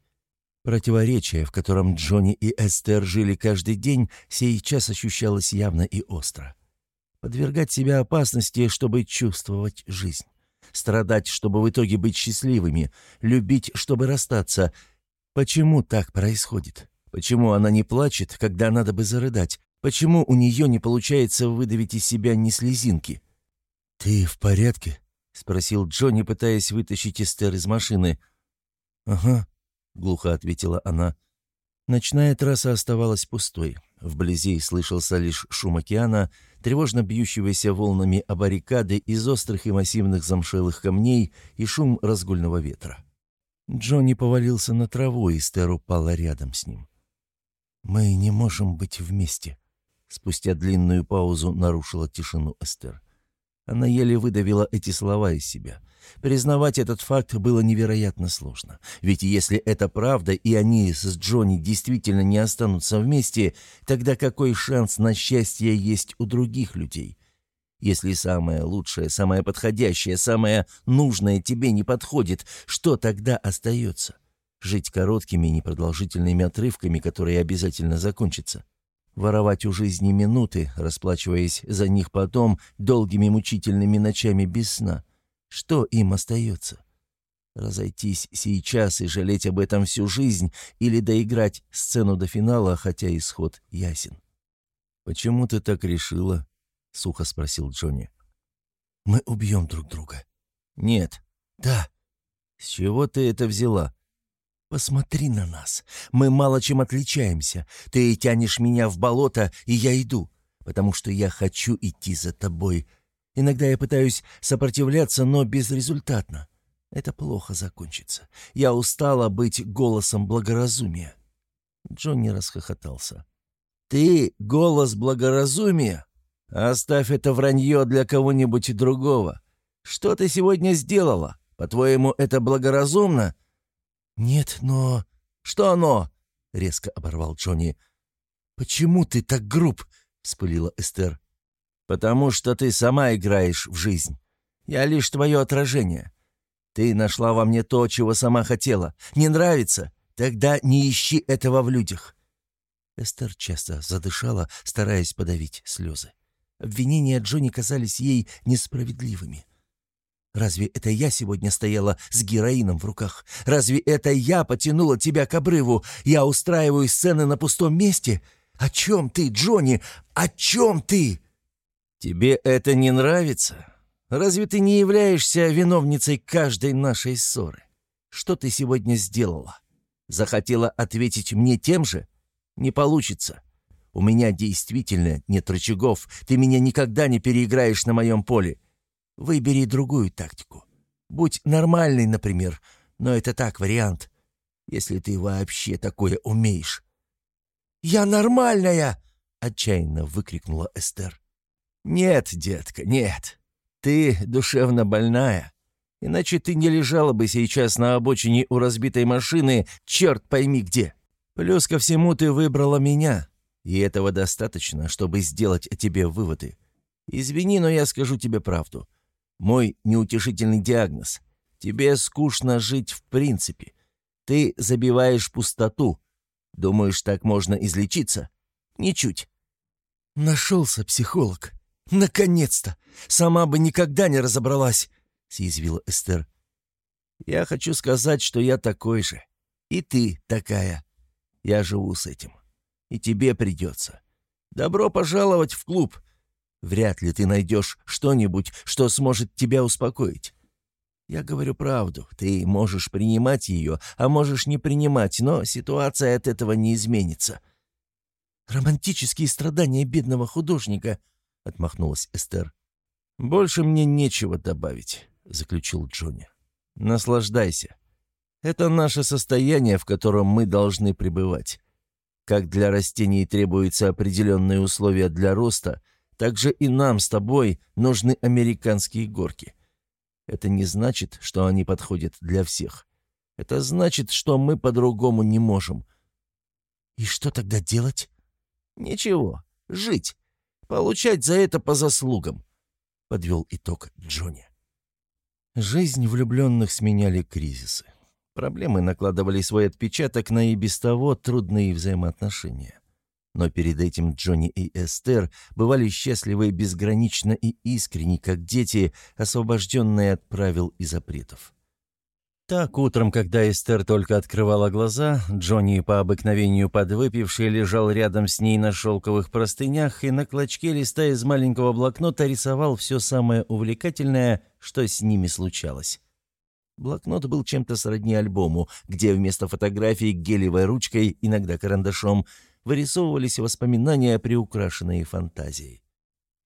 Противоречие, в котором Джонни и Эстер жили каждый день, сейчас ощущалось явно и остро. Подвергать себя опасности, чтобы чувствовать жизнь. Страдать, чтобы в итоге быть счастливыми. Любить, чтобы расстаться. Почему так происходит? Почему она не плачет, когда надо бы зарыдать? Почему у нее не получается выдавить из себя ни слезинки? «Ты в порядке?» — спросил Джонни, пытаясь вытащить Эстер из машины. «Ага», — глухо ответила она. Ночная трасса оставалась пустой. Вблизи слышался лишь шум океана, тревожно бьющегося волнами о баррикады из острых и массивных замшелых камней и шум разгульного ветра. Джонни повалился на траву, и Эстер упала рядом с ним. «Мы не можем быть вместе», — спустя длинную паузу нарушила тишину Эстер. Она еле выдавила эти слова из себя. Признавать этот факт было невероятно сложно. Ведь если это правда, и они с Джонни действительно не останутся вместе, тогда какой шанс на счастье есть у других людей? Если самое лучшее, самое подходящее, самое нужное тебе не подходит, что тогда остается? Жить короткими непродолжительными отрывками, которые обязательно закончатся? Воровать у жизни минуты, расплачиваясь за них потом долгими мучительными ночами без сна. Что им остается? Разойтись сейчас и жалеть об этом всю жизнь или доиграть сцену до финала, хотя исход ясен. «Почему ты так решила?» — сухо спросил Джонни. «Мы убьем друг друга». «Нет». «Да». «С чего ты это взяла?» «Посмотри на нас. Мы мало чем отличаемся. Ты тянешь меня в болото, и я иду, потому что я хочу идти за тобой. Иногда я пытаюсь сопротивляться, но безрезультатно. Это плохо закончится. Я устала быть голосом благоразумия». Джонни расхохотался. «Ты — голос благоразумия? Оставь это вранье для кого-нибудь другого. Что ты сегодня сделала? По-твоему, это благоразумно?» «Нет, но...» «Что но?» — резко оборвал Джонни. «Почему ты так груб?» — вспылила Эстер. «Потому что ты сама играешь в жизнь. Я лишь твое отражение. Ты нашла во мне то, чего сама хотела. Не нравится? Тогда не ищи этого в людях». Эстер часто задышала, стараясь подавить слезы. Обвинения Джонни казались ей несправедливыми. Разве это я сегодня стояла с героином в руках? Разве это я потянула тебя к обрыву? Я устраиваю сцены на пустом месте? О чем ты, Джонни? О чем ты?» «Тебе это не нравится? Разве ты не являешься виновницей каждой нашей ссоры? Что ты сегодня сделала? Захотела ответить мне тем же? Не получится. У меня действительно нет рычагов. Ты меня никогда не переиграешь на моем поле. Выбери другую тактику. Будь нормальный, например, но это так, вариант. Если ты вообще такое умеешь. «Я нормальная!» — отчаянно выкрикнула Эстер. «Нет, детка, нет. Ты душевно больная. Иначе ты не лежала бы сейчас на обочине у разбитой машины, черт пойми где. Плюс ко всему ты выбрала меня, и этого достаточно, чтобы сделать о тебе выводы. Извини, но я скажу тебе правду. Мой неутешительный диагноз. Тебе скучно жить в принципе. Ты забиваешь пустоту. Думаешь, так можно излечиться? Ничуть. Нашелся психолог. Наконец-то! Сама бы никогда не разобралась, съязвила Эстер. Я хочу сказать, что я такой же. И ты такая. Я живу с этим. И тебе придется. Добро пожаловать в клуб. Вряд ли ты найдешь что-нибудь, что сможет тебя успокоить. Я говорю правду. Ты можешь принимать ее, а можешь не принимать, но ситуация от этого не изменится. «Романтические страдания бедного художника», — отмахнулась Эстер. «Больше мне нечего добавить», — заключил Джонни. «Наслаждайся. Это наше состояние, в котором мы должны пребывать. Как для растений требуются определенные условия для роста — также и нам с тобой нужны американские горки. Это не значит, что они подходят для всех. Это значит, что мы по-другому не можем. И что тогда делать? Ничего, жить. Получать за это по заслугам, — подвел итог Джонни. Жизнь влюбленных сменяли кризисы. Проблемы накладывали свой отпечаток на и без того трудные взаимоотношения. Но перед этим Джонни и Эстер бывали счастливы безгранично и искренне, как дети, освобожденные от правил и запретов. Так, утром, когда Эстер только открывала глаза, Джонни, по обыкновению подвыпивший, лежал рядом с ней на шелковых простынях и на клочке листа из маленького блокнота рисовал все самое увлекательное, что с ними случалось. Блокнот был чем-то сродни альбому, где вместо фотографий гелевой ручкой, иногда карандашом, вырисовывались воспоминания, приукрашенные фантазией.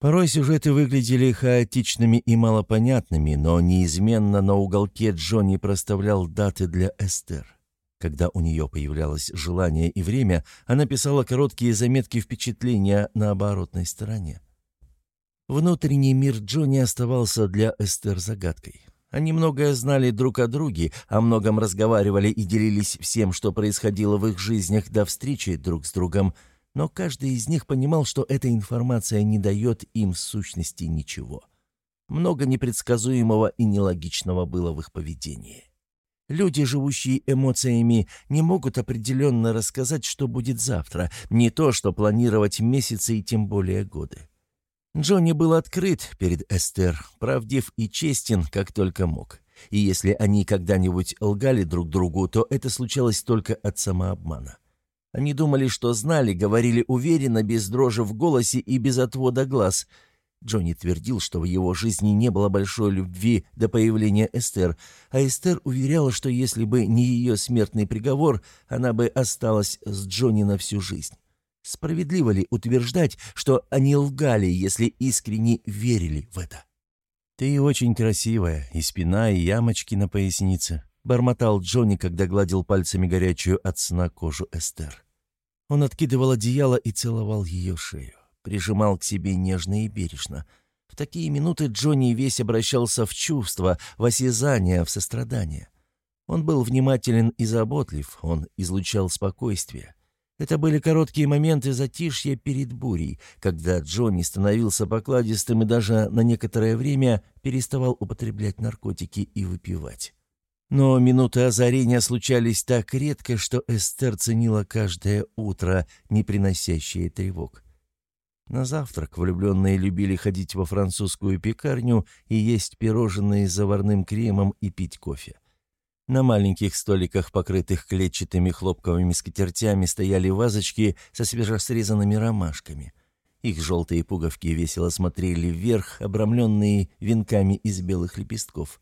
Порой сюжеты выглядели хаотичными и малопонятными, но неизменно на уголке Джонни проставлял даты для Эстер. Когда у нее появлялось желание и время, она писала короткие заметки впечатления на оборотной стороне. Внутренний мир Джонни оставался для Эстер загадкой. Они многое знали друг о друге, о многом разговаривали и делились всем, что происходило в их жизнях до встречи друг с другом, но каждый из них понимал, что эта информация не дает им в сущности ничего. Много непредсказуемого и нелогичного было в их поведении. Люди, живущие эмоциями, не могут определенно рассказать, что будет завтра, не то, что планировать месяцы и тем более годы. Джонни был открыт перед Эстер, правдив и честен, как только мог. И если они когда-нибудь лгали друг другу, то это случалось только от самообмана. Они думали, что знали, говорили уверенно, без дрожи в голосе и без отвода глаз. Джонни твердил, что в его жизни не было большой любви до появления Эстер, а Эстер уверяла, что если бы не ее смертный приговор, она бы осталась с Джонни на всю жизнь. Справедливо ли утверждать, что они лгали, если искренне верили в это? «Ты очень красивая, и спина, и ямочки на пояснице», — бормотал Джонни, когда гладил пальцами горячую от сна кожу Эстер. Он откидывал одеяло и целовал ее шею, прижимал к себе нежно и бережно. В такие минуты Джонни весь обращался в чувства, в осязание, в сострадание. Он был внимателен и заботлив, он излучал спокойствие. Это были короткие моменты затишья перед бурей, когда Джонни становился покладистым и даже на некоторое время переставал употреблять наркотики и выпивать. Но минуты озарения случались так редко, что Эстер ценила каждое утро, не приносящее тревог. На завтрак влюбленные любили ходить во французскую пекарню и есть пирожные с заварным кремом и пить кофе. На маленьких столиках, покрытых клетчатыми хлопковыми скатертями, стояли вазочки со свежесрезанными ромашками. Их желтые пуговки весело смотрели вверх, обрамленные венками из белых лепестков.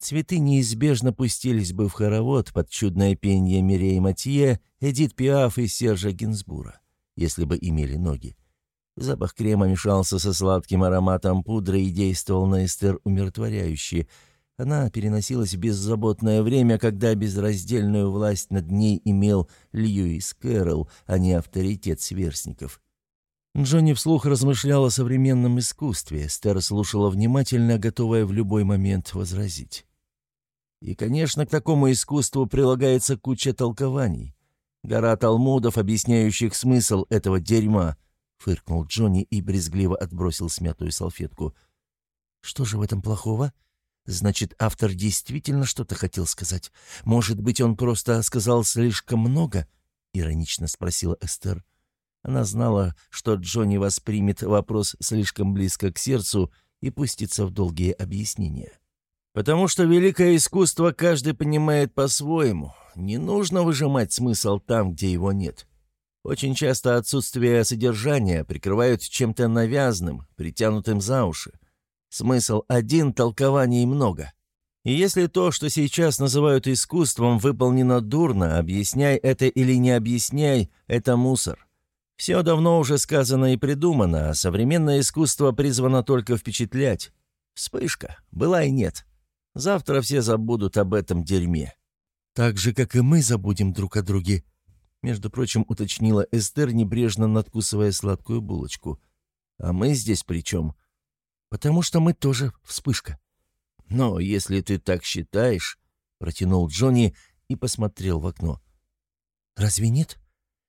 Цветы неизбежно пустились бы в хоровод под чудное пение Мирей Матье, Эдит Пиаф и Сержа Гинсбура, если бы имели ноги. Запах крема мешался со сладким ароматом пудры и действовал на Эстер умиротворяюще – она переносилась в беззаботное время, когда безраздельную власть над ней имел Льюис Кэрролл, а не авторитет сверстников. Джонни вслух размышлял о современном искусстве. Стер слушала внимательно, готовая в любой момент возразить. И, конечно, к такому искусству прилагается куча толкований. Гора талмудов, объясняющих смысл этого дерьма, — фыркнул Джонни и брезгливо отбросил смятую салфетку. «Что же в этом плохого?» Значит, автор действительно что-то хотел сказать. Может быть, он просто сказал слишком много? Иронично спросила Эстер. Она знала, что Джонни воспримет вопрос слишком близко к сердцу и пустится в долгие объяснения. «Потому что великое искусство каждый понимает по-своему. Не нужно выжимать смысл там, где его нет. Очень часто отсутствие содержания прикрывают чем-то навязанным, притянутым за уши. Смысл один, толкований много. И если то, что сейчас называют искусством, выполнено дурно, объясняй это или не объясняй, это мусор. Все давно уже сказано и придумано, а современное искусство призвано только впечатлять. Вспышка. Была и нет. Завтра все забудут об этом дерьме. Так же, как и мы забудем друг о друге. Между прочим, уточнила Эстер, небрежно надкусывая сладкую булочку. А мы здесь при чем? — потому что мы тоже вспышка». «Но если ты так считаешь...» — протянул Джонни и посмотрел в окно. «Разве нет?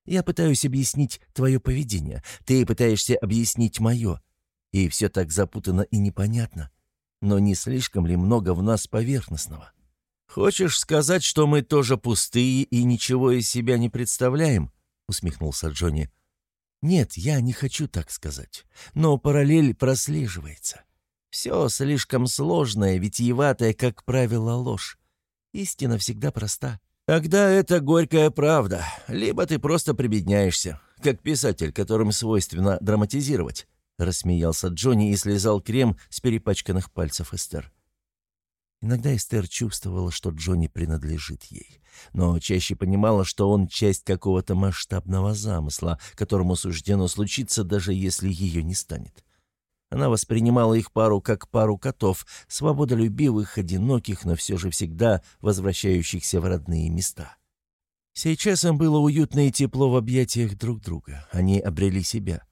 Я пытаюсь объяснить твое поведение. Ты пытаешься объяснить мое. И все так запутано и непонятно. Но не слишком ли много в нас поверхностного? Хочешь сказать, что мы тоже пустые и ничего из себя не представляем?» — усмехнулся Джонни. Нет, я не хочу так сказать. Но параллель прослеживается. Все слишком сложное, витиеватое, как правило, ложь. Истина всегда проста. Тогда это горькая правда. Либо ты просто прибедняешься, как писатель, которым свойственно драматизировать. Рассмеялся Джонни и слезал крем с перепачканных пальцев Эстер. Иногда Эстер чувствовала, что Джонни принадлежит ей, но чаще понимала, что он часть какого-то масштабного замысла, которому суждено случиться, даже если ее не станет. Она воспринимала их пару как пару котов, свободолюбивых, одиноких, но все же всегда возвращающихся в родные места. Сейчас им было уютно и тепло в объятиях друг друга. Они обрели себя.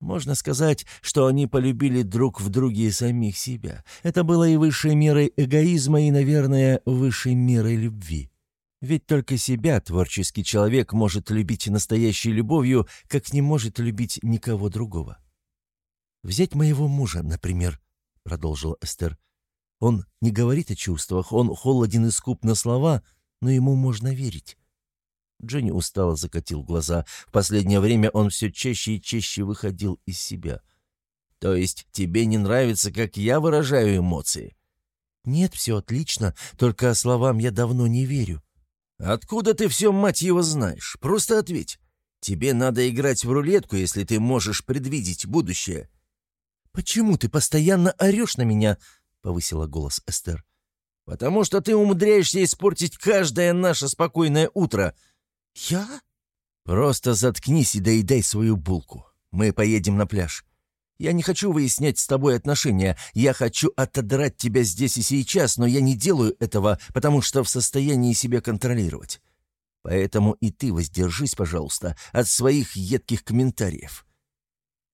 Можно сказать, что они полюбили друг в друге самих себя. Это было и высшей мерой эгоизма, и, наверное, высшей мерой любви. Ведь только себя творческий человек может любить настоящей любовью, как не может любить никого другого. «Взять моего мужа, например», — продолжила Эстер. «Он не говорит о чувствах, он холоден и скуп на слова, но ему можно верить. Дженни устало закатил глаза. В последнее время он все чаще и чаще выходил из себя. «То есть тебе не нравится, как я выражаю эмоции?» «Нет, все отлично, только словам я давно не верю». «Откуда ты все, мать его, знаешь? Просто ответь. Тебе надо играть в рулетку, если ты можешь предвидеть будущее». «Почему ты постоянно орешь на меня?» — повысила голос Эстер. «Потому что ты умудряешься испортить каждое наше спокойное утро», «Я?» «Просто заткнись и доедай свою булку. Мы поедем на пляж. Я не хочу выяснять с тобой отношения. Я хочу отодрать тебя здесь и сейчас, но я не делаю этого, потому что в состоянии себя контролировать. Поэтому и ты воздержись, пожалуйста, от своих едких комментариев».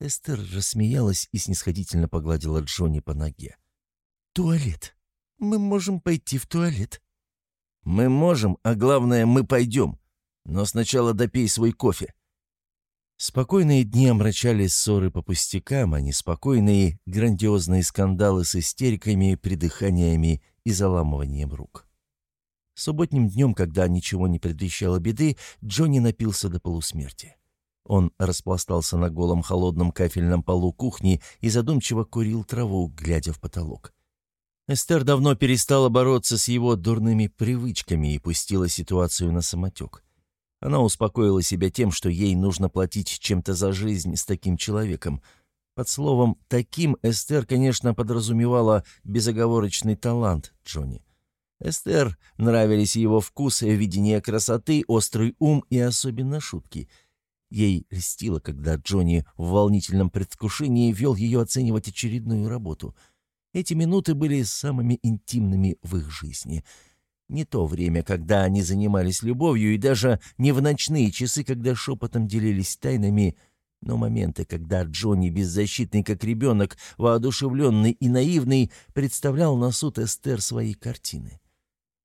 Эстер рассмеялась и снисходительно погладила Джонни по ноге. «Туалет. Мы можем пойти в туалет». «Мы можем, а главное, мы пойдем. Но сначала допей свой кофе. Спокойные дни омрачали ссоры по пустякам, а неспокойные — грандиозные скандалы с истериками, придыханиями и заламыванием рук. Субботним днем, когда ничего не предвещало беды, Джонни напился до полусмерти. Он распластался на голом холодном кафельном полу кухни и задумчиво курил траву, глядя в потолок. Эстер давно перестала бороться с его дурными привычками и пустила ситуацию на самотек. Она успокоила себя тем, что ей нужно платить чем-то за жизнь с таким человеком. Под словом «таким» Эстер, конечно, подразумевала безоговорочный талант Джонни. Эстер нравились его вкус, видение красоты, острый ум и особенно шутки — Ей льстило, когда Джонни в волнительном предвкушении вел ее оценивать очередную работу. Эти минуты были самыми интимными в их жизни. Не то время, когда они занимались любовью, и даже не в ночные часы, когда шепотом делились тайнами, но моменты, когда Джонни, беззащитный как ребенок, воодушевленный и наивный, представлял на суд Эстер свои картины.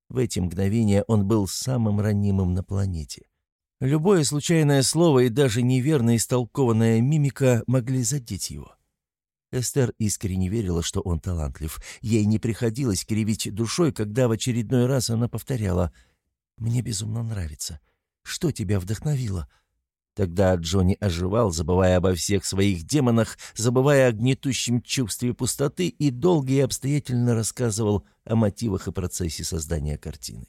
В эти мгновения он был самым ранимым на планете. Любое случайное слово и даже неверно истолкованная мимика могли задеть его. Эстер искренне верила, что он талантлив. Ей не приходилось кривить душой, когда в очередной раз она повторяла «Мне безумно нравится. Что тебя вдохновило?» Тогда Джонни оживал, забывая обо всех своих демонах, забывая о гнетущем чувстве пустоты и долго и обстоятельно рассказывал о мотивах и процессе создания картины.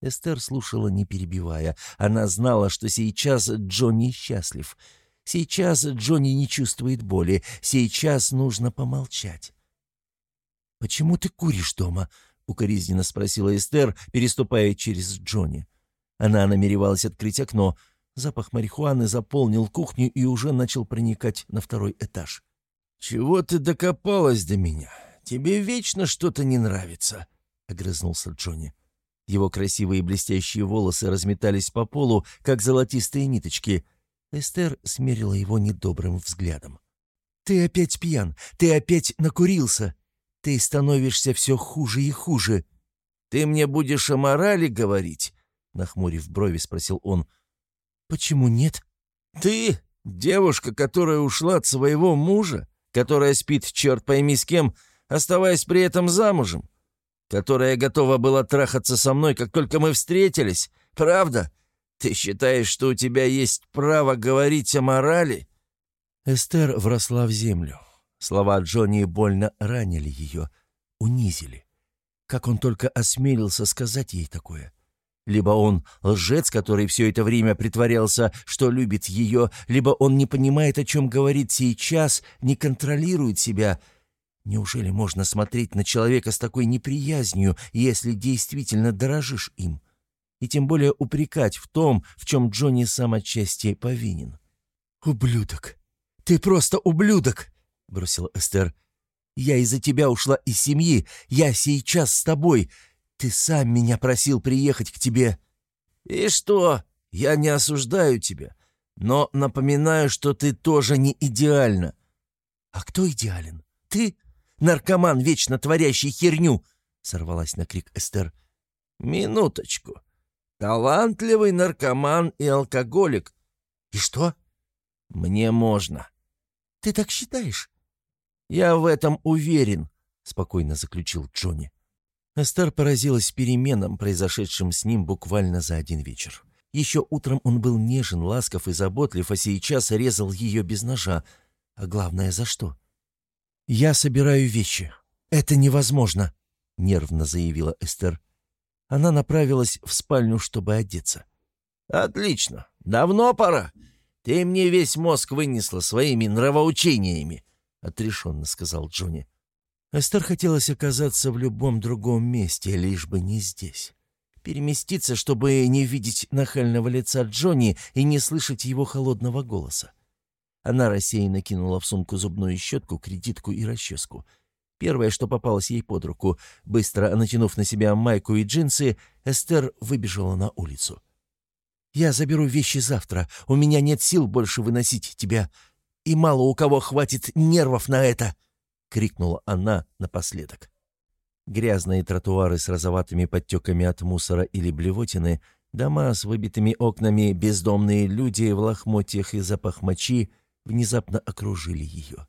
Эстер слушала, не перебивая. Она знала, что сейчас Джонни счастлив. Сейчас Джонни не чувствует боли. Сейчас нужно помолчать. «Почему ты куришь дома?» — укоризненно спросила Эстер, переступая через Джонни. Она намеревалась открыть окно. Запах марихуаны заполнил кухню и уже начал проникать на второй этаж. «Чего ты докопалась до меня? Тебе вечно что-то не нравится», — огрызнулся Джонни. Его красивые блестящие волосы разметались по полу, как золотистые ниточки. Эстер смерила его недобрым взглядом. «Ты опять пьян, ты опять накурился. Ты становишься все хуже и хуже». «Ты мне будешь о морали говорить?» — нахмурив брови, спросил он. «Почему нет?» «Ты, девушка, которая ушла от своего мужа, которая спит черт пойми с кем, оставаясь при этом замужем, которая готова была трахаться со мной, как только мы встретились. Правда? Ты считаешь, что у тебя есть право говорить о морали?» Эстер вросла в землю. Слова Джонни больно ранили ее, унизили. Как он только осмелился сказать ей такое? Либо он лжец, который все это время притворялся, что любит ее, либо он не понимает, о чем говорит сейчас, не контролирует себя — Неужели можно смотреть на человека с такой неприязнью, если действительно дорожишь им? И тем более упрекать в том, в чем Джонни сам отчасти повинен. «Ублюдок! Ты просто ублюдок!» — бросила Эстер. «Я из-за тебя ушла из семьи. Я сейчас с тобой. Ты сам меня просил приехать к тебе». «И что? Я не осуждаю тебя, но напоминаю, что ты тоже не идеальна». «А кто идеален? Ты?» Наркоман, вечно творящий херню!» — сорвалась на крик Эстер. «Минуточку. Талантливый наркоман и алкоголик. И что?» «Мне можно». «Ты так считаешь?» «Я в этом уверен», — спокойно заключил Джонни. Эстер поразилась переменам, произошедшим с ним буквально за один вечер. Еще утром он был нежен, ласков и заботлив, а сейчас резал ее без ножа. А главное, за что? «Я собираю вещи. Это невозможно», — нервно заявила Эстер. Она направилась в спальню, чтобы одеться. «Отлично. Давно пора. Ты мне весь мозг вынесла своими нравоучениями», — отрешенно сказал Джонни. Эстер хотелось оказаться в любом другом месте, лишь бы не здесь. Переместиться, чтобы не видеть нахального лица Джонни и не слышать его холодного голоса. Она рассеянно кинула в сумку зубную щетку, кредитку и расческу. Первое, что попалось ей под руку, быстро натянув на себя майку и джинсы, Эстер выбежала на улицу. «Я заберу вещи завтра. У меня нет сил больше выносить тебя. И мало у кого хватит нервов на это!» — крикнула она напоследок. Грязные тротуары с розоватыми подтеками от мусора или блевотины Дома с выбитыми окнами, бездомные люди в лохмотьях и запах мочи внезапно окружили ее.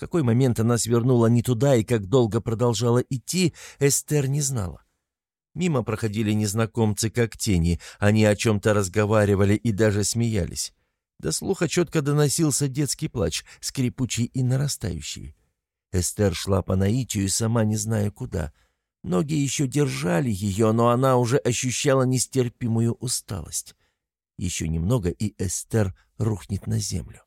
Какой момент она свернула не туда и как долго продолжала идти, Эстер не знала. Мимо проходили незнакомцы, как тени. Они о чем-то разговаривали и даже смеялись. До слуха четко доносился детский плач, скрипучий и нарастающий. Эстер шла по наитию, сама не зная куда. Ноги еще держали ее, но она уже ощущала нестерпимую усталость. Еще немного, и Эстер рухнет на землю.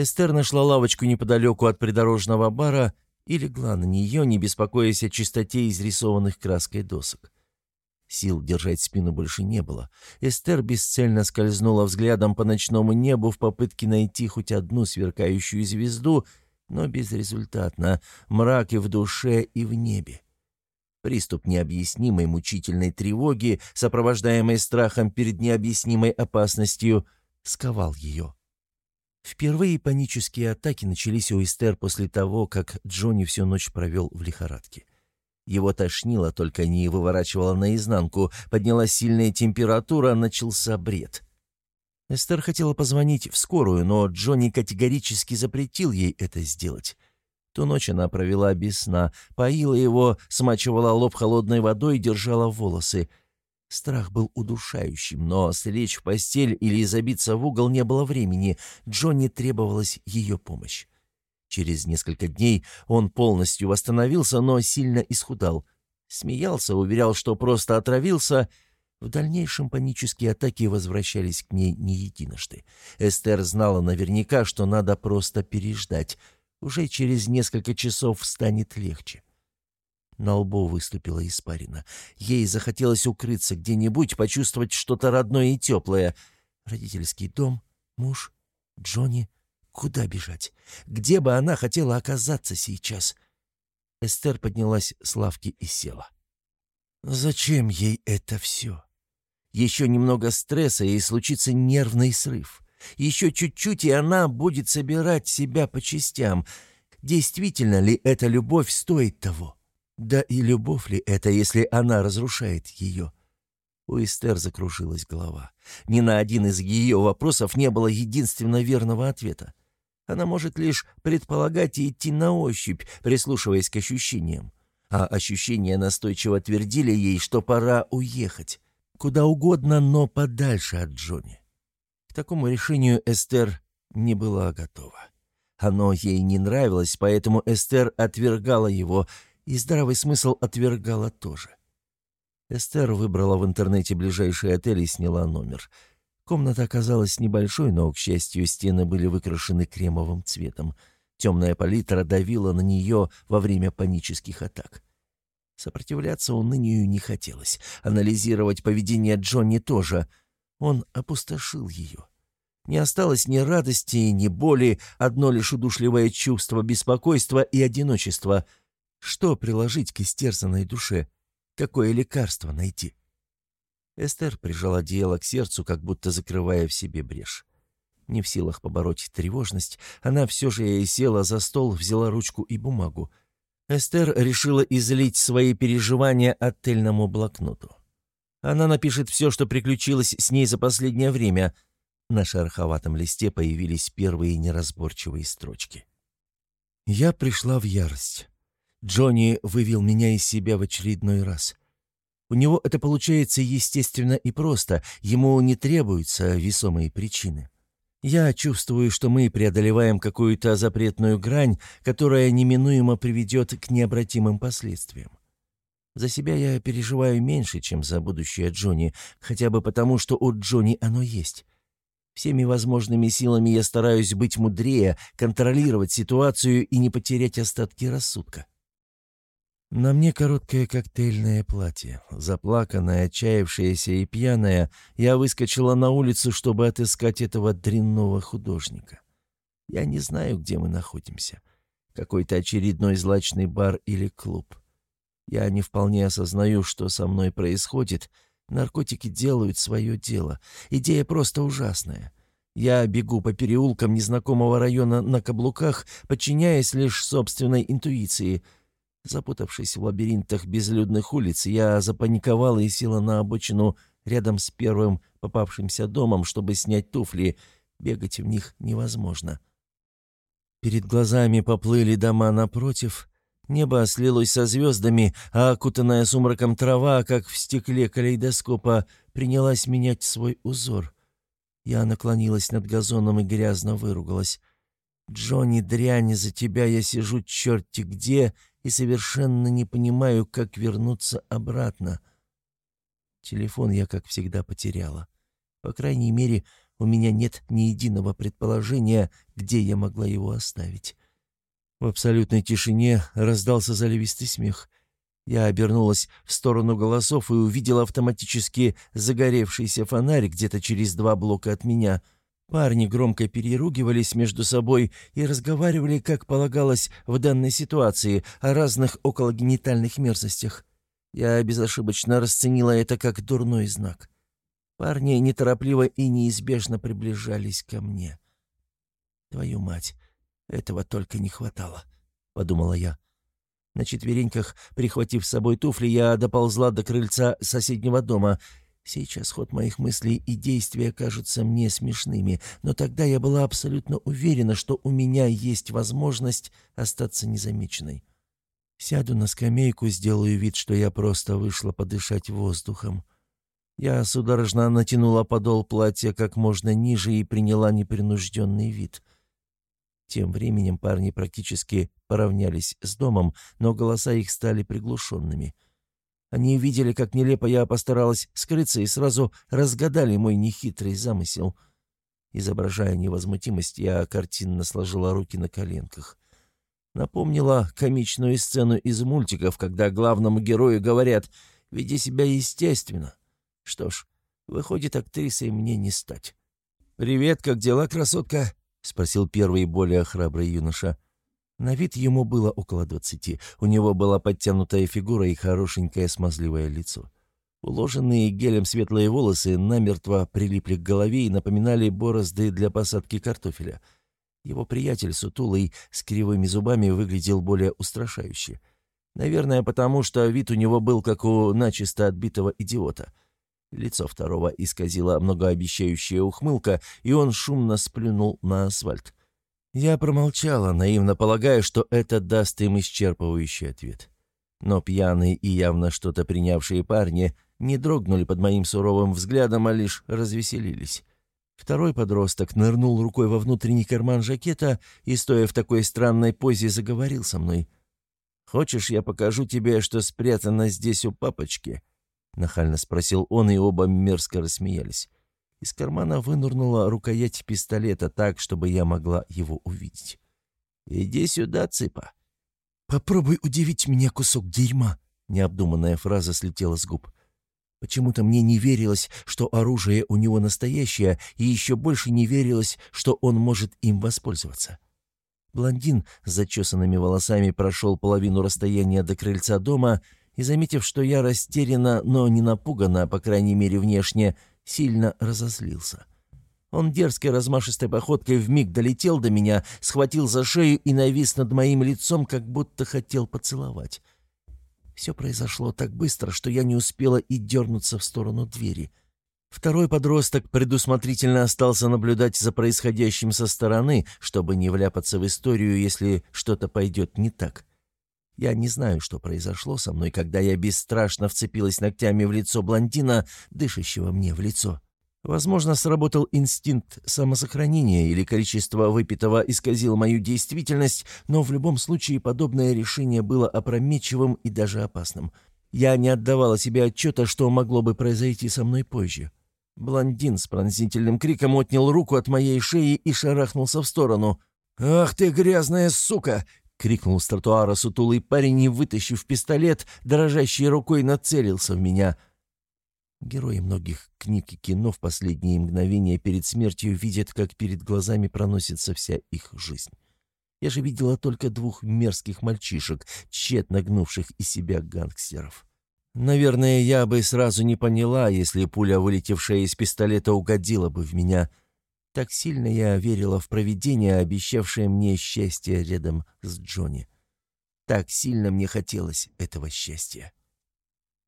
Эстер нашла лавочку неподалеку от придорожного бара и легла на нее, не беспокоясь о чистоте изрисованных краской досок. Сил держать спину больше не было. Эстер бесцельно скользнула взглядом по ночному небу в попытке найти хоть одну сверкающую звезду, но безрезультатно. Мрак и в душе, и в небе. Приступ необъяснимой мучительной тревоги, сопровождаемой страхом перед необъяснимой опасностью, сковал ее. Впервые панические атаки начались у Эстер после того, как Джонни всю ночь провел в лихорадке. Его тошнило, только не выворачивало наизнанку, поднялась сильная температура, начался бред. Эстер хотела позвонить в скорую, но Джонни категорически запретил ей это сделать. Ту ночь она провела без сна, поила его, смачивала лоб холодной водой держала волосы. Страх был удушающим, но слечь в постель или забиться в угол не было времени. Джонни требовалась ее помощь. Через несколько дней он полностью восстановился, но сильно исхудал. Смеялся, уверял, что просто отравился. В дальнейшем панические атаки возвращались к ней не единожды. Эстер знала наверняка, что надо просто переждать. Уже через несколько часов станет легче. На лбу выступила испарина. Ей захотелось укрыться где-нибудь, почувствовать что-то родное и теплое. Родительский дом, муж, Джонни — Куда бежать? Где бы она хотела оказаться сейчас? Эстер поднялась с лавки и села. Зачем ей это все? Еще немного стресса, и случится нервный срыв. Еще чуть-чуть, и она будет собирать себя по частям. Действительно ли эта любовь стоит того? Да и любовь ли это, если она разрушает ее? У Эстер закружилась голова. Ни на один из ее вопросов не было единственно верного ответа. Она может лишь предполагать и идти на ощупь, прислушиваясь к ощущениям. А ощущения настойчиво твердили ей, что пора уехать. Куда угодно, но подальше от Джонни. К такому решению Эстер не была готова. Оно ей не нравилось, поэтому Эстер отвергала его, и здравый смысл отвергала тоже. Эстер выбрала в интернете ближайший отель и сняла номер — Комната оказалась небольшой, но, к счастью, стены были выкрашены кремовым цветом. Темная палитра давила на нее во время панических атак. Сопротивляться унынию не хотелось. Анализировать поведение Джонни тоже. Он опустошил ее. Не осталось ни радости, ни боли, одно лишь удушливое чувство беспокойства и одиночества. Что приложить к истерзанной душе? Какое лекарство найти? Эстер прижала одеяло к сердцу, как будто закрывая в себе брешь. Не в силах побороть тревожность, она все же и села за стол, взяла ручку и бумагу. Эстер решила излить свои переживания отельному блокноту. Она напишет все, что приключилось с ней за последнее время. На шероховатом листе появились первые неразборчивые строчки. «Я пришла в ярость. Джонни вывел меня из себя в очередной раз. У него это получается естественно и просто, ему не требуются весомые причины. Я чувствую, что мы преодолеваем какую-то запретную грань, которая неминуемо приведет к необратимым последствиям. За себя я переживаю меньше, чем за будущее Джонни, хотя бы потому, что у Джонни оно есть. Всеми возможными силами я стараюсь быть мудрее, контролировать ситуацию и не потерять остатки рассудка. На мне короткое коктейльное платье. Заплаканная, отчаявшаяся и пьяная, я выскочила на улицу, чтобы отыскать этого дрянного художника. Я не знаю, где мы находимся. Какой-то очередной злачный бар или клуб. Я не вполне осознаю, что со мной происходит. Наркотики делают свое дело. Идея просто ужасная. Я бегу по переулкам незнакомого района на каблуках, подчиняясь лишь собственной интуиции — Запутавшись в лабиринтах безлюдных улиц, я запаниковала и села на обочину рядом с первым попавшимся домом, чтобы снять туфли. Бегать в них невозможно. Перед глазами поплыли дома напротив. Небо слилось со звездами, а окутанная сумраком трава, как в стекле калейдоскопа, принялась менять свой узор. Я наклонилась над газоном и грязно выругалась. «Джонни, дрянь, за тебя я сижу черти где и совершенно не понимаю, как вернуться обратно». Телефон я, как всегда, потеряла. По крайней мере, у меня нет ни единого предположения, где я могла его оставить. В абсолютной тишине раздался заливистый смех. Я обернулась в сторону голосов и увидела автоматически загоревшийся фонарь где-то через два блока от меня. Парни громко переругивались между собой и разговаривали, как полагалось в данной ситуации, о разных окологенитальных мерзостях. Я безошибочно расценила это как дурной знак. Парни неторопливо и неизбежно приближались ко мне. «Твою мать, этого только не хватало», — подумала я. На четвереньках, прихватив с собой туфли, я доползла до крыльца соседнего дома. Сейчас ход моих мыслей и действия кажутся мне смешными, но тогда я была абсолютно уверена, что у меня есть возможность остаться незамеченной. Сяду на скамейку, сделаю вид, что я просто вышла подышать воздухом. Я судорожно натянула подол платья как можно ниже и приняла непринужденный вид — тем временем парни практически поравнялись с домом, но голоса их стали приглушенными. Они видели, как нелепо я постаралась скрыться, и сразу разгадали мой нехитрый замысел. Изображая невозмутимость, я картинно сложила руки на коленках. Напомнила комичную сцену из мультиков, когда главному герою говорят «Веди себя естественно». Что ж, выходит, актрисой мне не стать. «Привет, как дела, красотка?» — спросил первый более храбрый юноша. На вид ему было около двадцати. У него была подтянутая фигура и хорошенькое смазливое лицо. Уложенные гелем светлые волосы намертво прилипли к голове и напоминали борозды для посадки картофеля. Его приятель, сутулый, с кривыми зубами, выглядел более устрашающе. Наверное, потому что вид у него был как у начисто отбитого идиота — Лицо второго исказила многообещающая ухмылка, и он шумно сплюнул на асфальт. Я промолчала, наивно полагая, что это даст им исчерпывающий ответ. Но пьяные и явно что-то принявшие парни не дрогнули под моим суровым взглядом, а лишь развеселились. Второй подросток нырнул рукой во внутренний карман жакета и, стоя в такой странной позе, заговорил со мной. «Хочешь, я покажу тебе, что спрятано здесь у папочки?» Нахально спросил он, и оба мерзко рассмеялись. Из кармана вынурнула рукоять пистолета так, чтобы я могла его увидеть. «Иди сюда, цыпа!» «Попробуй удивить меня, кусок дерьма!» Необдуманная фраза слетела с губ. Почему-то мне не верилось, что оружие у него настоящее, и еще больше не верилось, что он может им воспользоваться. Блондин с зачесанными волосами прошел половину расстояния до крыльца дома и, заметив, что я растеряна, но не напугана, по крайней мере внешне, сильно разозлился. Он дерзкой размашистой походкой вмиг долетел до меня, схватил за шею и навис над моим лицом, как будто хотел поцеловать. Все произошло так быстро, что я не успела и дернуться в сторону двери. Второй подросток предусмотрительно остался наблюдать за происходящим со стороны, чтобы не вляпаться в историю, если что-то пойдет не так. Я не знаю, что произошло со мной, когда я бесстрашно вцепилась ногтями в лицо блондина, дышащего мне в лицо. Возможно, сработал инстинкт самосохранения или количество выпитого исказило мою действительность, но в любом случае подобное решение было опрометчивым и даже опасным. Я не отдавала себе отчета, что могло бы произойти со мной позже. Блондин с пронзительным криком отнял руку от моей шеи и шарахнулся в сторону. «Ах ты, грязная сука! — крикнул с тротуара сутулый парень и, вытащив пистолет, дрожащей рукой нацелился в меня. Герои многих книг и кино в последние мгновения перед смертью видят, как перед глазами проносится вся их жизнь. Я же видела только двух мерзких мальчишек, тщетно гнувших из себя гангстеров. Наверное, я бы сразу не поняла, если пуля, вылетевшая из пистолета, угодила бы в меня — так сильно я верила в провидение, обещавшее мне счастье рядом с Джонни. Так сильно мне хотелось этого счастья.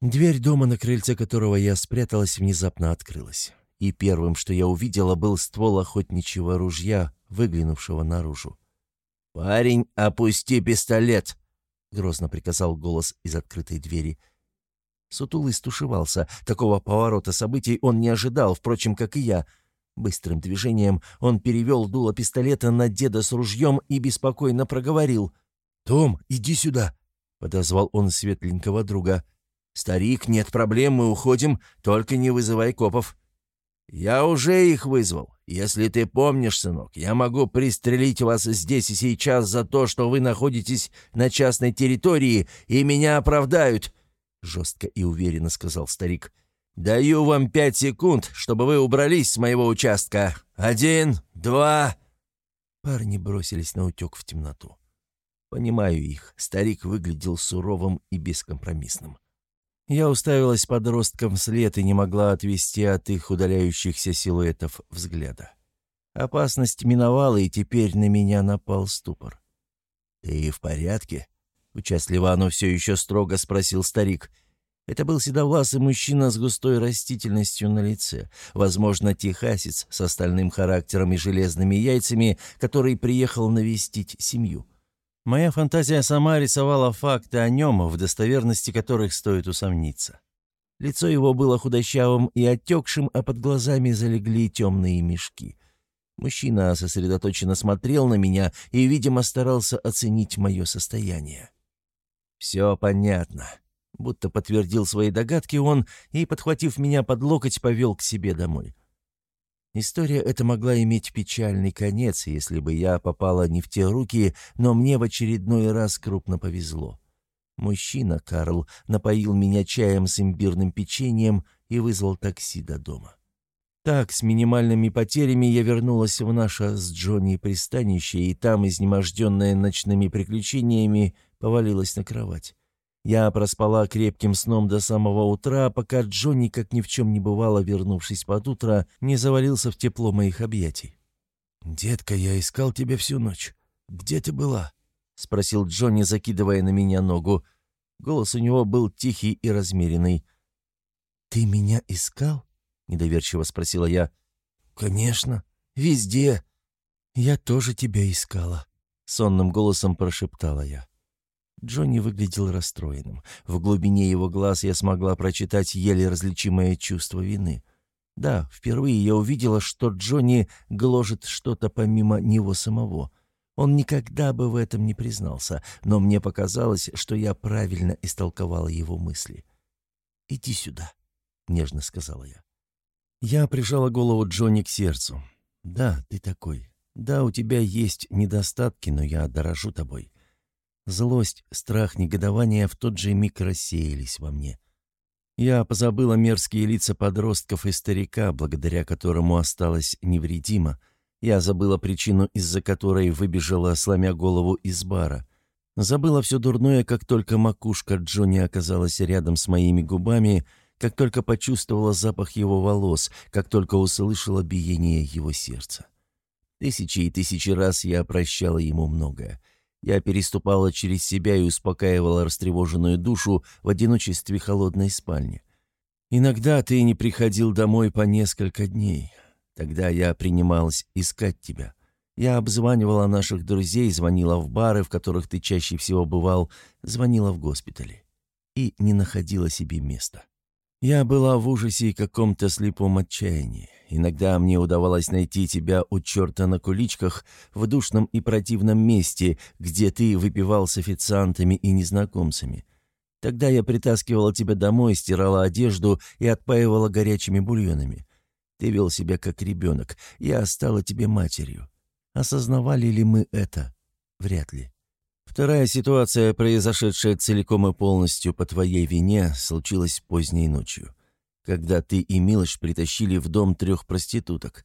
Дверь дома, на крыльце которого я спряталась, внезапно открылась. И первым, что я увидела, был ствол охотничьего ружья, выглянувшего наружу. «Парень, опусти пистолет!» — грозно приказал голос из открытой двери. Сутулый стушевался. Такого поворота событий он не ожидал, впрочем, как и я. Быстрым движением он перевел дуло пистолета на деда с ружьем и беспокойно проговорил. «Том, иди сюда!» — подозвал он светленького друга. «Старик, нет проблем, мы уходим, только не вызывай копов». «Я уже их вызвал. Если ты помнишь, сынок, я могу пристрелить вас здесь и сейчас за то, что вы находитесь на частной территории, и меня оправдают», — жестко и уверенно сказал старик. «Даю вам пять секунд, чтобы вы убрались с моего участка. Один, два...» Парни бросились на утек в темноту. Понимаю их. Старик выглядел суровым и бескомпромиссным. Я уставилась подросткам вслед и не могла отвести от их удаляющихся силуэтов взгляда. Опасность миновала, и теперь на меня напал ступор. «Ты в порядке?» — участливо оно все еще строго спросил старик. Это был седовласый мужчина с густой растительностью на лице, возможно, техасец с остальным характером и железными яйцами, который приехал навестить семью. Моя фантазия сама рисовала факты о нем, в достоверности которых стоит усомниться. Лицо его было худощавым и отекшим, а под глазами залегли темные мешки. Мужчина сосредоточенно смотрел на меня и, видимо, старался оценить мое состояние. «Все понятно», — будто подтвердил свои догадки он и, подхватив меня под локоть, повел к себе домой. История эта могла иметь печальный конец, если бы я попала не в те руки, но мне в очередной раз крупно повезло. Мужчина, Карл, напоил меня чаем с имбирным печеньем и вызвал такси до дома. Так, с минимальными потерями я вернулась в наше с Джонни пристанище, и там, изнеможденная ночными приключениями, повалилась на кровать. Я проспала крепким сном до самого утра, пока Джонни, как ни в чем не бывало, вернувшись под утро, не завалился в тепло моих объятий. «Детка, я искал тебя всю ночь. Где ты была?» — спросил Джонни, закидывая на меня ногу. Голос у него был тихий и размеренный. «Ты меня искал?» — недоверчиво спросила я. «Конечно. Везде». «Я тоже тебя искала», — сонным голосом прошептала я. Джонни выглядел расстроенным. В глубине его глаз я смогла прочитать еле различимое чувство вины. Да, впервые я увидела, что Джонни гложет что-то помимо него самого. Он никогда бы в этом не признался, но мне показалось, что я правильно истолковала его мысли. «Иди сюда», — нежно сказала я. Я прижала голову Джонни к сердцу. «Да, ты такой. Да, у тебя есть недостатки, но я дорожу тобой. Злость, страх, негодование в тот же миг рассеялись во мне. Я позабыла мерзкие лица подростков и старика, благодаря которому осталась невредима. Я забыла причину, из-за которой выбежала, сломя голову из бара. Забыла все дурное, как только макушка Джонни оказалась рядом с моими губами, как только почувствовала запах его волос, как только услышала биение его сердца. Тысячи и тысячи раз я прощала ему многое. Я переступала через себя и успокаивала растревоженную душу в одиночестве холодной спальни. Иногда ты не приходил домой по несколько дней. Тогда я принималась искать тебя. Я обзванивала наших друзей, звонила в бары, в которых ты чаще всего бывал, звонила в госпитале. И не находила себе места. Я была в ужасе и каком-то слепом отчаянии. Иногда мне удавалось найти тебя у черта на куличках в душном и противном месте, где ты выпивал с официантами и незнакомцами. Тогда я притаскивала тебя домой, стирала одежду и отпаивала горячими бульонами. Ты вел себя как ребенок, я стала тебе матерью. Осознавали ли мы это? Вряд ли. Вторая ситуация, произошедшая целиком и полностью по твоей вине, случилась поздней ночью когда ты и Милош притащили в дом трех проституток.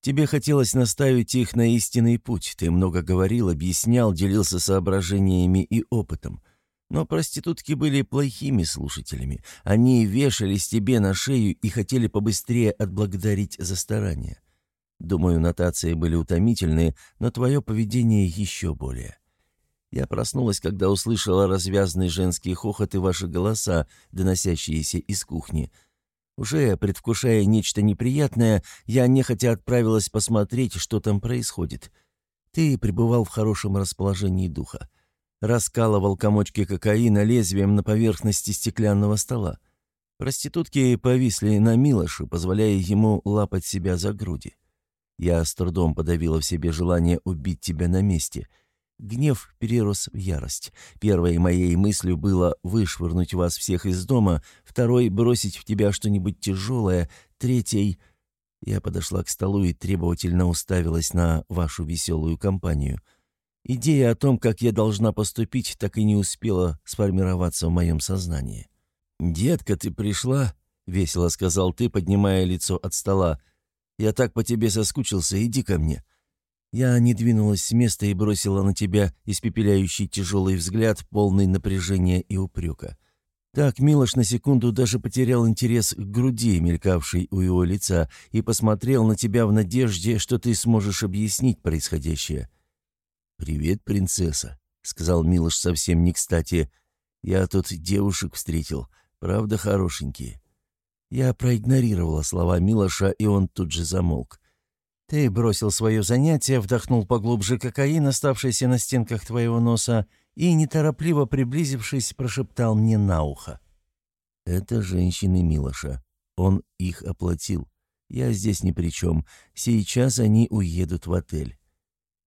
Тебе хотелось наставить их на истинный путь. Ты много говорил, объяснял, делился соображениями и опытом. Но проститутки были плохими слушателями. Они вешались тебе на шею и хотели побыстрее отблагодарить за старания. Думаю, нотации были утомительные, но твое поведение еще более. Я проснулась, когда услышала развязный женский хохот и ваши голоса, доносящиеся из кухни. Уже предвкушая нечто неприятное, я нехотя отправилась посмотреть, что там происходит. Ты пребывал в хорошем расположении духа. Раскалывал комочки кокаина лезвием на поверхности стеклянного стола. Проститутки повисли на Милоше, позволяя ему лапать себя за груди. Я с трудом подавила в себе желание убить тебя на месте — Гнев перерос в ярость. Первой моей мыслью было вышвырнуть вас всех из дома, второй — бросить в тебя что-нибудь тяжелое, третьей... Я подошла к столу и требовательно уставилась на вашу веселую компанию. Идея о том, как я должна поступить, так и не успела сформироваться в моем сознании. «Детка, ты пришла?» — весело сказал ты, поднимая лицо от стола. «Я так по тебе соскучился, иди ко мне». Я не двинулась с места и бросила на тебя испепеляющий тяжелый взгляд, полный напряжения и упрека. Так Милош на секунду даже потерял интерес к груди, мелькавшей у его лица, и посмотрел на тебя в надежде, что ты сможешь объяснить происходящее. «Привет, принцесса», — сказал Милош совсем не кстати. «Я тут девушек встретил, правда хорошенькие». Я проигнорировала слова Милоша, и он тут же замолк. Ты бросил свое занятие, вдохнул поглубже кокаин, оставшийся на стенках твоего носа, и, неторопливо приблизившись, прошептал мне на ухо. «Это женщины Милоша. Он их оплатил. Я здесь ни при чем. Сейчас они уедут в отель».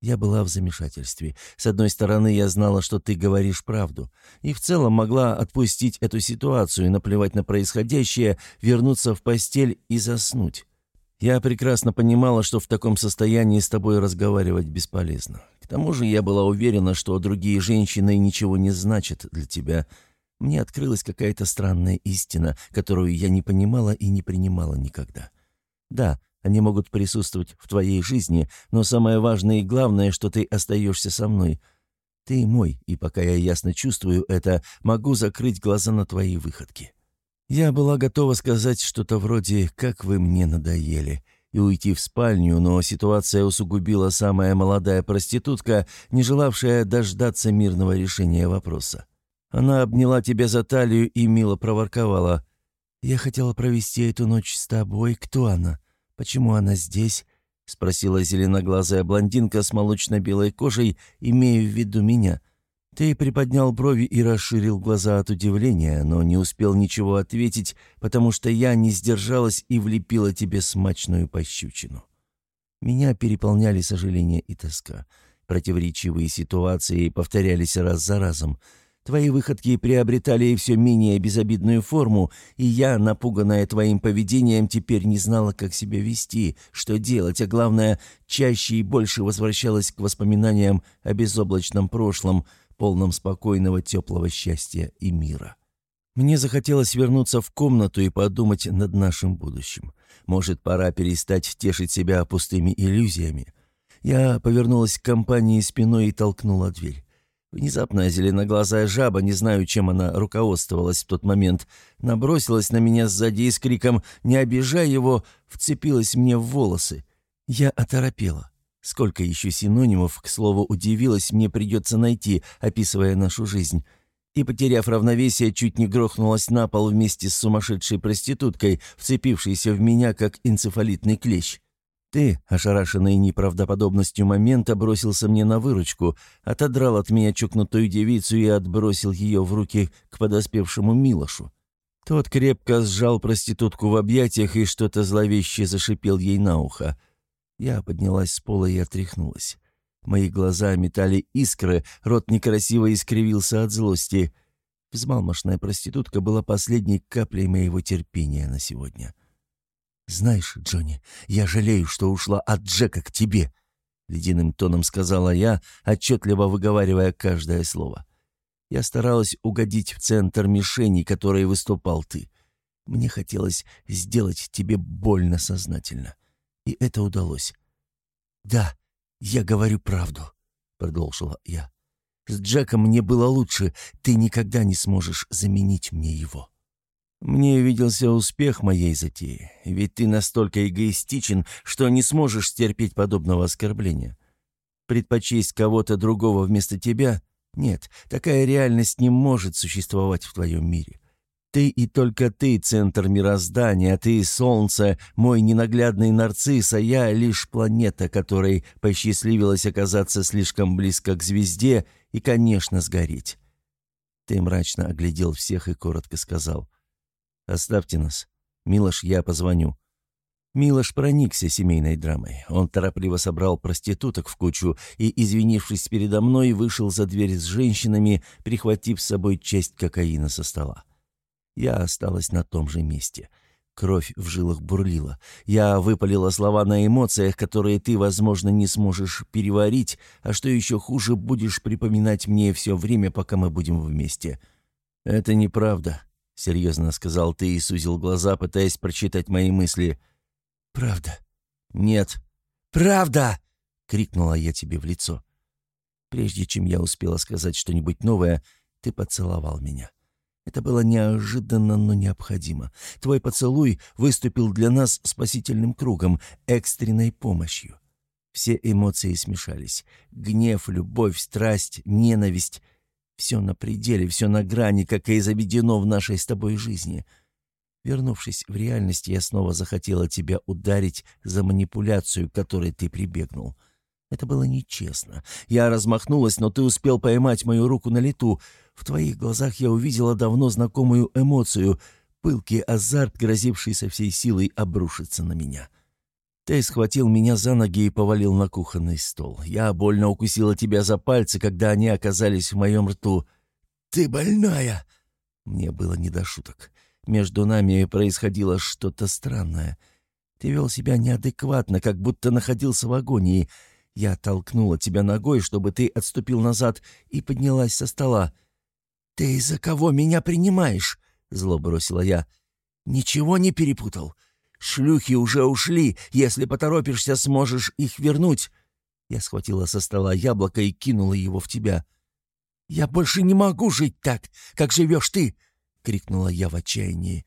Я была в замешательстве. С одной стороны, я знала, что ты говоришь правду, и в целом могла отпустить эту ситуацию, наплевать на происходящее, вернуться в постель и заснуть. Я прекрасно понимала, что в таком состоянии с тобой разговаривать бесполезно. К тому же я была уверена, что другие женщины ничего не значат для тебя. Мне открылась какая-то странная истина, которую я не понимала и не принимала никогда. Да, они могут присутствовать в твоей жизни, но самое важное и главное, что ты остаешься со мной. Ты мой, и пока я ясно чувствую это, могу закрыть глаза на твои выходки. Я была готова сказать что-то вроде «как вы мне надоели» и уйти в спальню, но ситуация усугубила самая молодая проститутка, не желавшая дождаться мирного решения вопроса. Она обняла тебя за талию и мило проворковала. «Я хотела провести эту ночь с тобой. Кто она? Почему она здесь?» — спросила зеленоглазая блондинка с молочно-белой кожей, имея в виду меня — ты приподнял брови и расширил глаза от удивления, но не успел ничего ответить, потому что я не сдержалась и влепила тебе смачную пощечину. Меня переполняли сожаление и тоска. Противоречивые ситуации повторялись раз за разом. Твои выходки приобретали все менее безобидную форму, и я, напуганная твоим поведением, теперь не знала, как себя вести, что делать, а главное, чаще и больше возвращалась к воспоминаниям о безоблачном прошлом, полном спокойного теплого счастья и мира. Мне захотелось вернуться в комнату и подумать над нашим будущим. Может, пора перестать тешить себя пустыми иллюзиями. Я повернулась к компании спиной и толкнула дверь. Внезапно зеленоглазая жаба, не знаю, чем она руководствовалась в тот момент, набросилась на меня сзади и с криком «Не обижай его!» вцепилась мне в волосы. Я оторопела. Сколько еще синонимов, к слову, удивилась, мне придется найти, описывая нашу жизнь. И, потеряв равновесие, чуть не грохнулась на пол вместе с сумасшедшей проституткой, вцепившейся в меня, как энцефалитный клещ. Ты, ошарашенный неправдоподобностью момента, бросился мне на выручку, отодрал от меня чокнутую девицу и отбросил ее в руки к подоспевшему Милошу. Тот крепко сжал проститутку в объятиях и что-то зловеще зашипел ей на ухо. Я поднялась с пола и отряхнулась. Мои глаза метали искры, рот некрасиво искривился от злости. Взмалмошная проститутка была последней каплей моего терпения на сегодня. «Знаешь, Джонни, я жалею, что ушла от Джека к тебе», — ледяным тоном сказала я, отчетливо выговаривая каждое слово. Я старалась угодить в центр мишени, которой выступал ты. Мне хотелось сделать тебе больно сознательно и это удалось. «Да, я говорю правду», — продолжила я. «С Джеком мне было лучше, ты никогда не сможешь заменить мне его». «Мне виделся успех моей затеи, ведь ты настолько эгоистичен, что не сможешь стерпеть подобного оскорбления. Предпочесть кого-то другого вместо тебя Нет, такая реальность не может существовать в твоем мире. Ты и только ты — центр мироздания, ты — солнце, мой ненаглядный нарцисс, а я — лишь планета, которой посчастливилось оказаться слишком близко к звезде и, конечно, сгореть. Ты мрачно оглядел всех и коротко сказал. «Оставьте нас. Милош, я позвоню». Милош проникся семейной драмой. Он торопливо собрал проституток в кучу и, извинившись передо мной, вышел за дверь с женщинами, прихватив с собой часть кокаина со стола. Я осталась на том же месте. Кровь в жилах бурлила. Я выпалила слова на эмоциях, которые ты, возможно, не сможешь переварить, а что еще хуже, будешь припоминать мне все время, пока мы будем вместе. «Это неправда», — серьезно сказал ты и сузил глаза, пытаясь прочитать мои мысли. «Правда?» «Нет». «Правда!» — крикнула я тебе в лицо. Прежде чем я успела сказать что-нибудь новое, ты поцеловал меня. Это было неожиданно, но необходимо. Твой поцелуй выступил для нас спасительным кругом, экстренной помощью. Все эмоции смешались. Гнев, любовь, страсть, ненависть. Все на пределе, все на грани, как и заведено в нашей с тобой жизни. Вернувшись в реальность, я снова захотела тебя ударить за манипуляцию, к которой ты прибегнул. Это было нечестно. Я размахнулась, но ты успел поймать мою руку на лету — в твоих глазах я увидела давно знакомую эмоцию, пылкий азарт, грозивший со всей силой обрушиться на меня. Ты схватил меня за ноги и повалил на кухонный стол. Я больно укусила тебя за пальцы, когда они оказались в моем рту. «Ты больная!» Мне было не до шуток. Между нами происходило что-то странное. Ты вел себя неадекватно, как будто находился в агонии. Я толкнула тебя ногой, чтобы ты отступил назад, и поднялась со стола. «Ты из-за кого меня принимаешь?» — зло бросила я. «Ничего не перепутал. Шлюхи уже ушли. Если поторопишься, сможешь их вернуть». Я схватила со стола яблоко и кинула его в тебя. «Я больше не могу жить так, как живешь ты!» — крикнула я в отчаянии.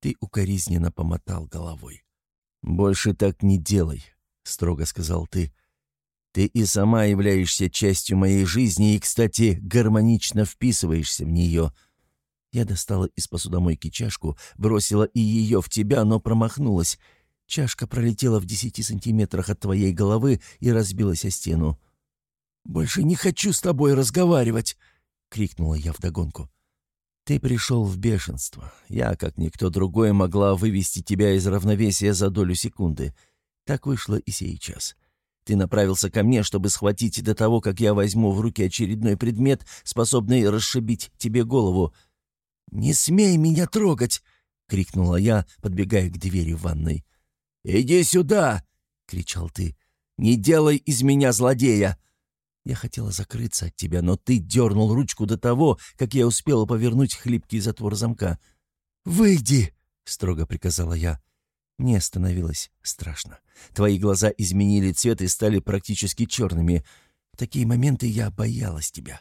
Ты укоризненно помотал головой. «Больше так не делай», — строго сказал ты. Ты и сама являешься частью моей жизни и, кстати, гармонично вписываешься в нее. Я достала из посудомойки чашку, бросила и ее в тебя, но промахнулась. Чашка пролетела в десяти сантиметрах от твоей головы и разбилась о стену. «Больше не хочу с тобой разговаривать!» — крикнула я вдогонку. «Ты пришел в бешенство. Я, как никто другой, могла вывести тебя из равновесия за долю секунды. Так вышло и сейчас. Ты направился ко мне, чтобы схватить до того, как я возьму в руки очередной предмет, способный расшибить тебе голову. «Не смей меня трогать!» — крикнула я, подбегая к двери в ванной. «Иди сюда!» — кричал ты. «Не делай из меня злодея!» Я хотела закрыться от тебя, но ты дернул ручку до того, как я успела повернуть хлипкий затвор замка. «Выйди!» — строго приказала я. Мне становилось страшно. Твои глаза изменили цвет и стали практически черными. В такие моменты я боялась тебя.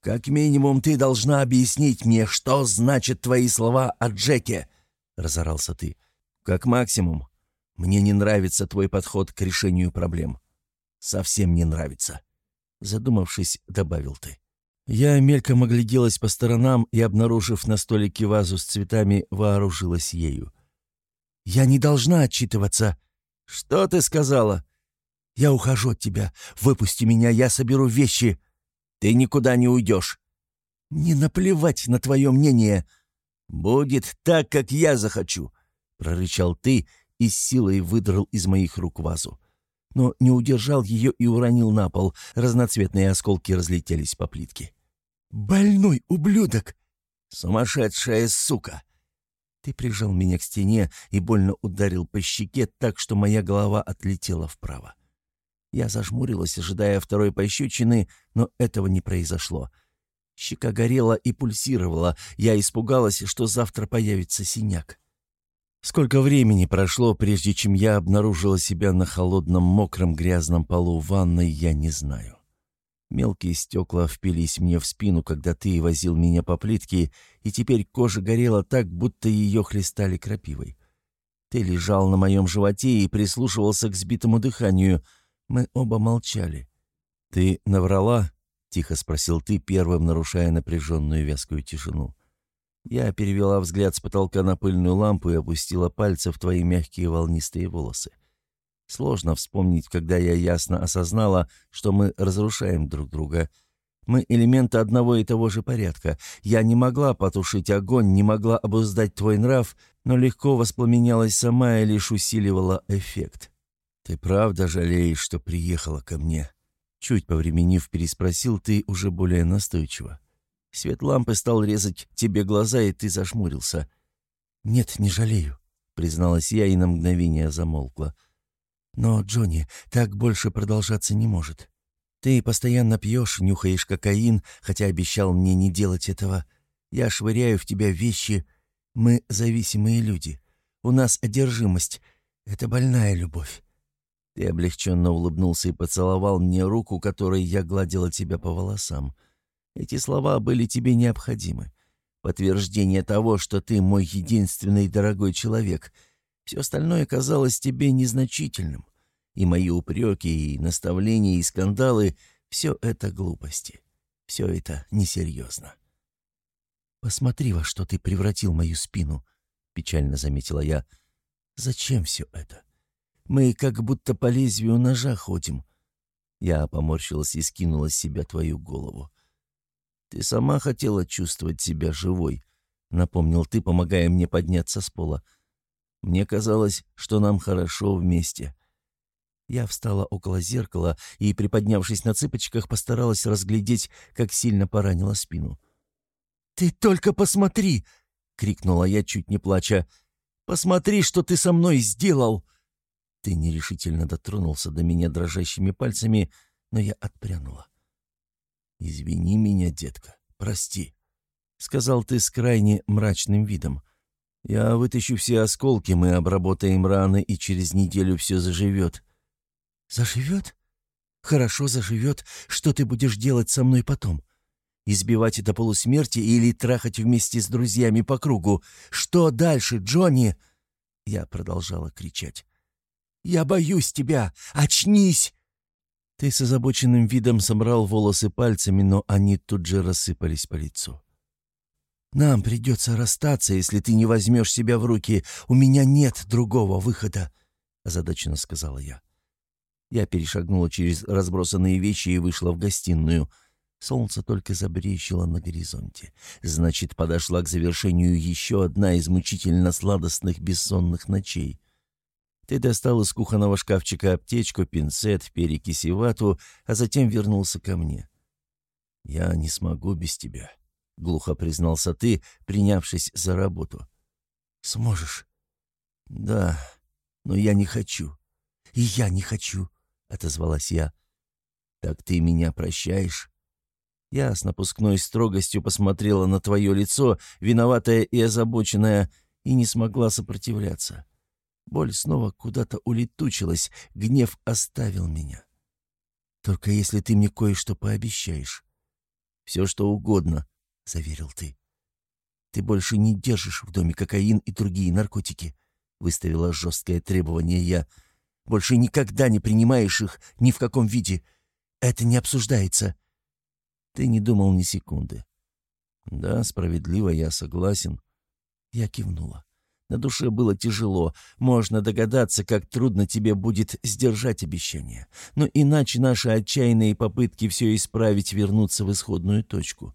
«Как минимум ты должна объяснить мне, что значат твои слова о Джеке!» — разорался ты. «Как максимум. Мне не нравится твой подход к решению проблем. Совсем не нравится». Задумавшись, добавил ты. Я мельком огляделась по сторонам и, обнаружив на столике вазу с цветами, вооружилась ею. Я не должна отчитываться». «Что ты сказала?» «Я ухожу от тебя. Выпусти меня, я соберу вещи». «Ты никуда не уйдешь». «Не наплевать на твое мнение». «Будет так, как я захочу», — прорычал ты и с силой выдрал из моих рук вазу. Но не удержал ее и уронил на пол. Разноцветные осколки разлетелись по плитке. «Больной ублюдок!» «Сумасшедшая сука!» Ты прижал меня к стене и больно ударил по щеке так, что моя голова отлетела вправо. Я зажмурилась, ожидая второй пощечины, но этого не произошло. Щека горела и пульсировала. Я испугалась, что завтра появится синяк. Сколько времени прошло, прежде чем я обнаружила себя на холодном, мокром, грязном полу ванной, я не знаю. Мелкие стекла впились мне в спину, когда ты возил меня по плитке, и теперь кожа горела так, будто ее хлестали крапивой. Ты лежал на моем животе и прислушивался к сбитому дыханию. Мы оба молчали. Ты наврала, — тихо спросил ты, первым нарушая напряженную вязкую тишину. Я перевела взгляд с потолка на пыльную лампу и опустила пальцы в твои мягкие волнистые волосы. Сложно вспомнить, когда я ясно осознала, что мы разрушаем друг друга. Мы элементы одного и того же порядка. Я не могла потушить огонь, не могла обуздать твой нрав, но легко воспламенялась сама и лишь усиливала эффект. «Ты правда жалеешь, что приехала ко мне?» Чуть повременив, переспросил ты уже более настойчиво. Свет лампы стал резать тебе глаза, и ты зашмурился. «Нет, не жалею», — призналась я и на мгновение замолкла. «Но, Джонни, так больше продолжаться не может. Ты постоянно пьешь, нюхаешь кокаин, хотя обещал мне не делать этого. Я швыряю в тебя вещи. Мы зависимые люди. У нас одержимость. Это больная любовь. Ты облегченно улыбнулся и поцеловал мне руку, которой я гладила тебя по волосам. Эти слова были тебе необходимы. Подтверждение того, что ты мой единственный дорогой человек. Все остальное казалось тебе незначительным. И мои упреки, и наставления, и скандалы — все это глупости. Все это несерьезно. «Посмотри, во что ты превратил мою спину», — печально заметила я. «Зачем все это? Мы как будто по лезвию ножа ходим». Я поморщилась и скинула с себя твою голову. «Ты сама хотела чувствовать себя живой», — напомнил ты, помогая мне подняться с пола. «Мне казалось, что нам хорошо вместе». Я встала около зеркала и, приподнявшись на цыпочках, постаралась разглядеть, как сильно поранила спину. «Ты только посмотри!» — крикнула я, чуть не плача. «Посмотри, что ты со мной сделал!» Ты нерешительно дотронулся до меня дрожащими пальцами, но я отпрянула. «Извини меня, детка, прости», — сказал ты с крайне мрачным видом. «Я вытащу все осколки, мы обработаем раны, и через неделю все заживет». «Заживет? Хорошо заживет. Что ты будешь делать со мной потом? Избивать до полусмерти или трахать вместе с друзьями по кругу? Что дальше, Джонни?» Я продолжала кричать. Я боюсь тебя! Очнись!» Ты с озабоченным видом собрал волосы пальцами, но они тут же рассыпались по лицу. «Нам придется расстаться, если ты не возьмешь себя в руки. У меня нет другого выхода», — озадаченно сказала я. Я перешагнула через разбросанные вещи и вышла в гостиную. Солнце только забрещило на горизонте. Значит, подошла к завершению еще одна из мучительно сладостных бессонных ночей. Ты достал из кухонного шкафчика аптечку, пинцет, перекись вату, а затем вернулся ко мне. «Я не смогу без тебя», — глухо признался ты, принявшись за работу. «Сможешь?» «Да, но я не хочу». «И я не хочу», — отозвалась я. «Так ты меня прощаешь?» Я с напускной строгостью посмотрела на твое лицо, виноватая и озабоченная, и не смогла сопротивляться. Боль снова куда-то улетучилась, гнев оставил меня. «Только если ты мне кое-что пообещаешь». «Все, что угодно», — заверил ты. «Ты больше не держишь в доме кокаин и другие наркотики», — выставила жесткое требование я. «Больше никогда не принимаешь их ни в каком виде. Это не обсуждается». Ты не думал ни секунды. «Да, справедливо, я согласен». Я кивнула. На душе было тяжело. Можно догадаться, как трудно тебе будет сдержать обещание. Но иначе наши отчаянные попытки все исправить вернуться в исходную точку.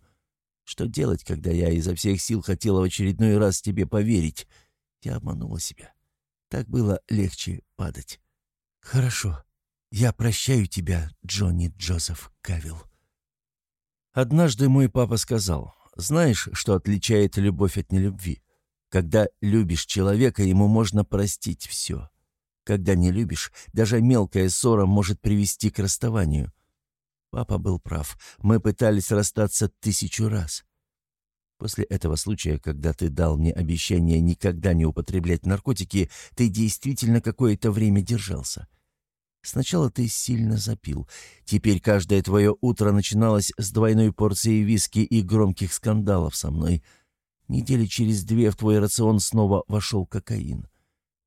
Что делать, когда я изо всех сил хотела в очередной раз тебе поверить? Я обманула себя. Так было легче падать. «Хорошо. Я прощаю тебя, Джонни Джозеф Кавилл». Однажды мой папа сказал, «Знаешь, что отличает любовь от нелюбви? Когда любишь человека, ему можно простить все. Когда не любишь, даже мелкая ссора может привести к расставанию. Папа был прав. Мы пытались расстаться тысячу раз. После этого случая, когда ты дал мне обещание никогда не употреблять наркотики, ты действительно какое-то время держался. Сначала ты сильно запил. Теперь каждое твое утро начиналось с двойной порции виски и громких скандалов со мной — Недели через две в твой рацион снова вошел кокаин.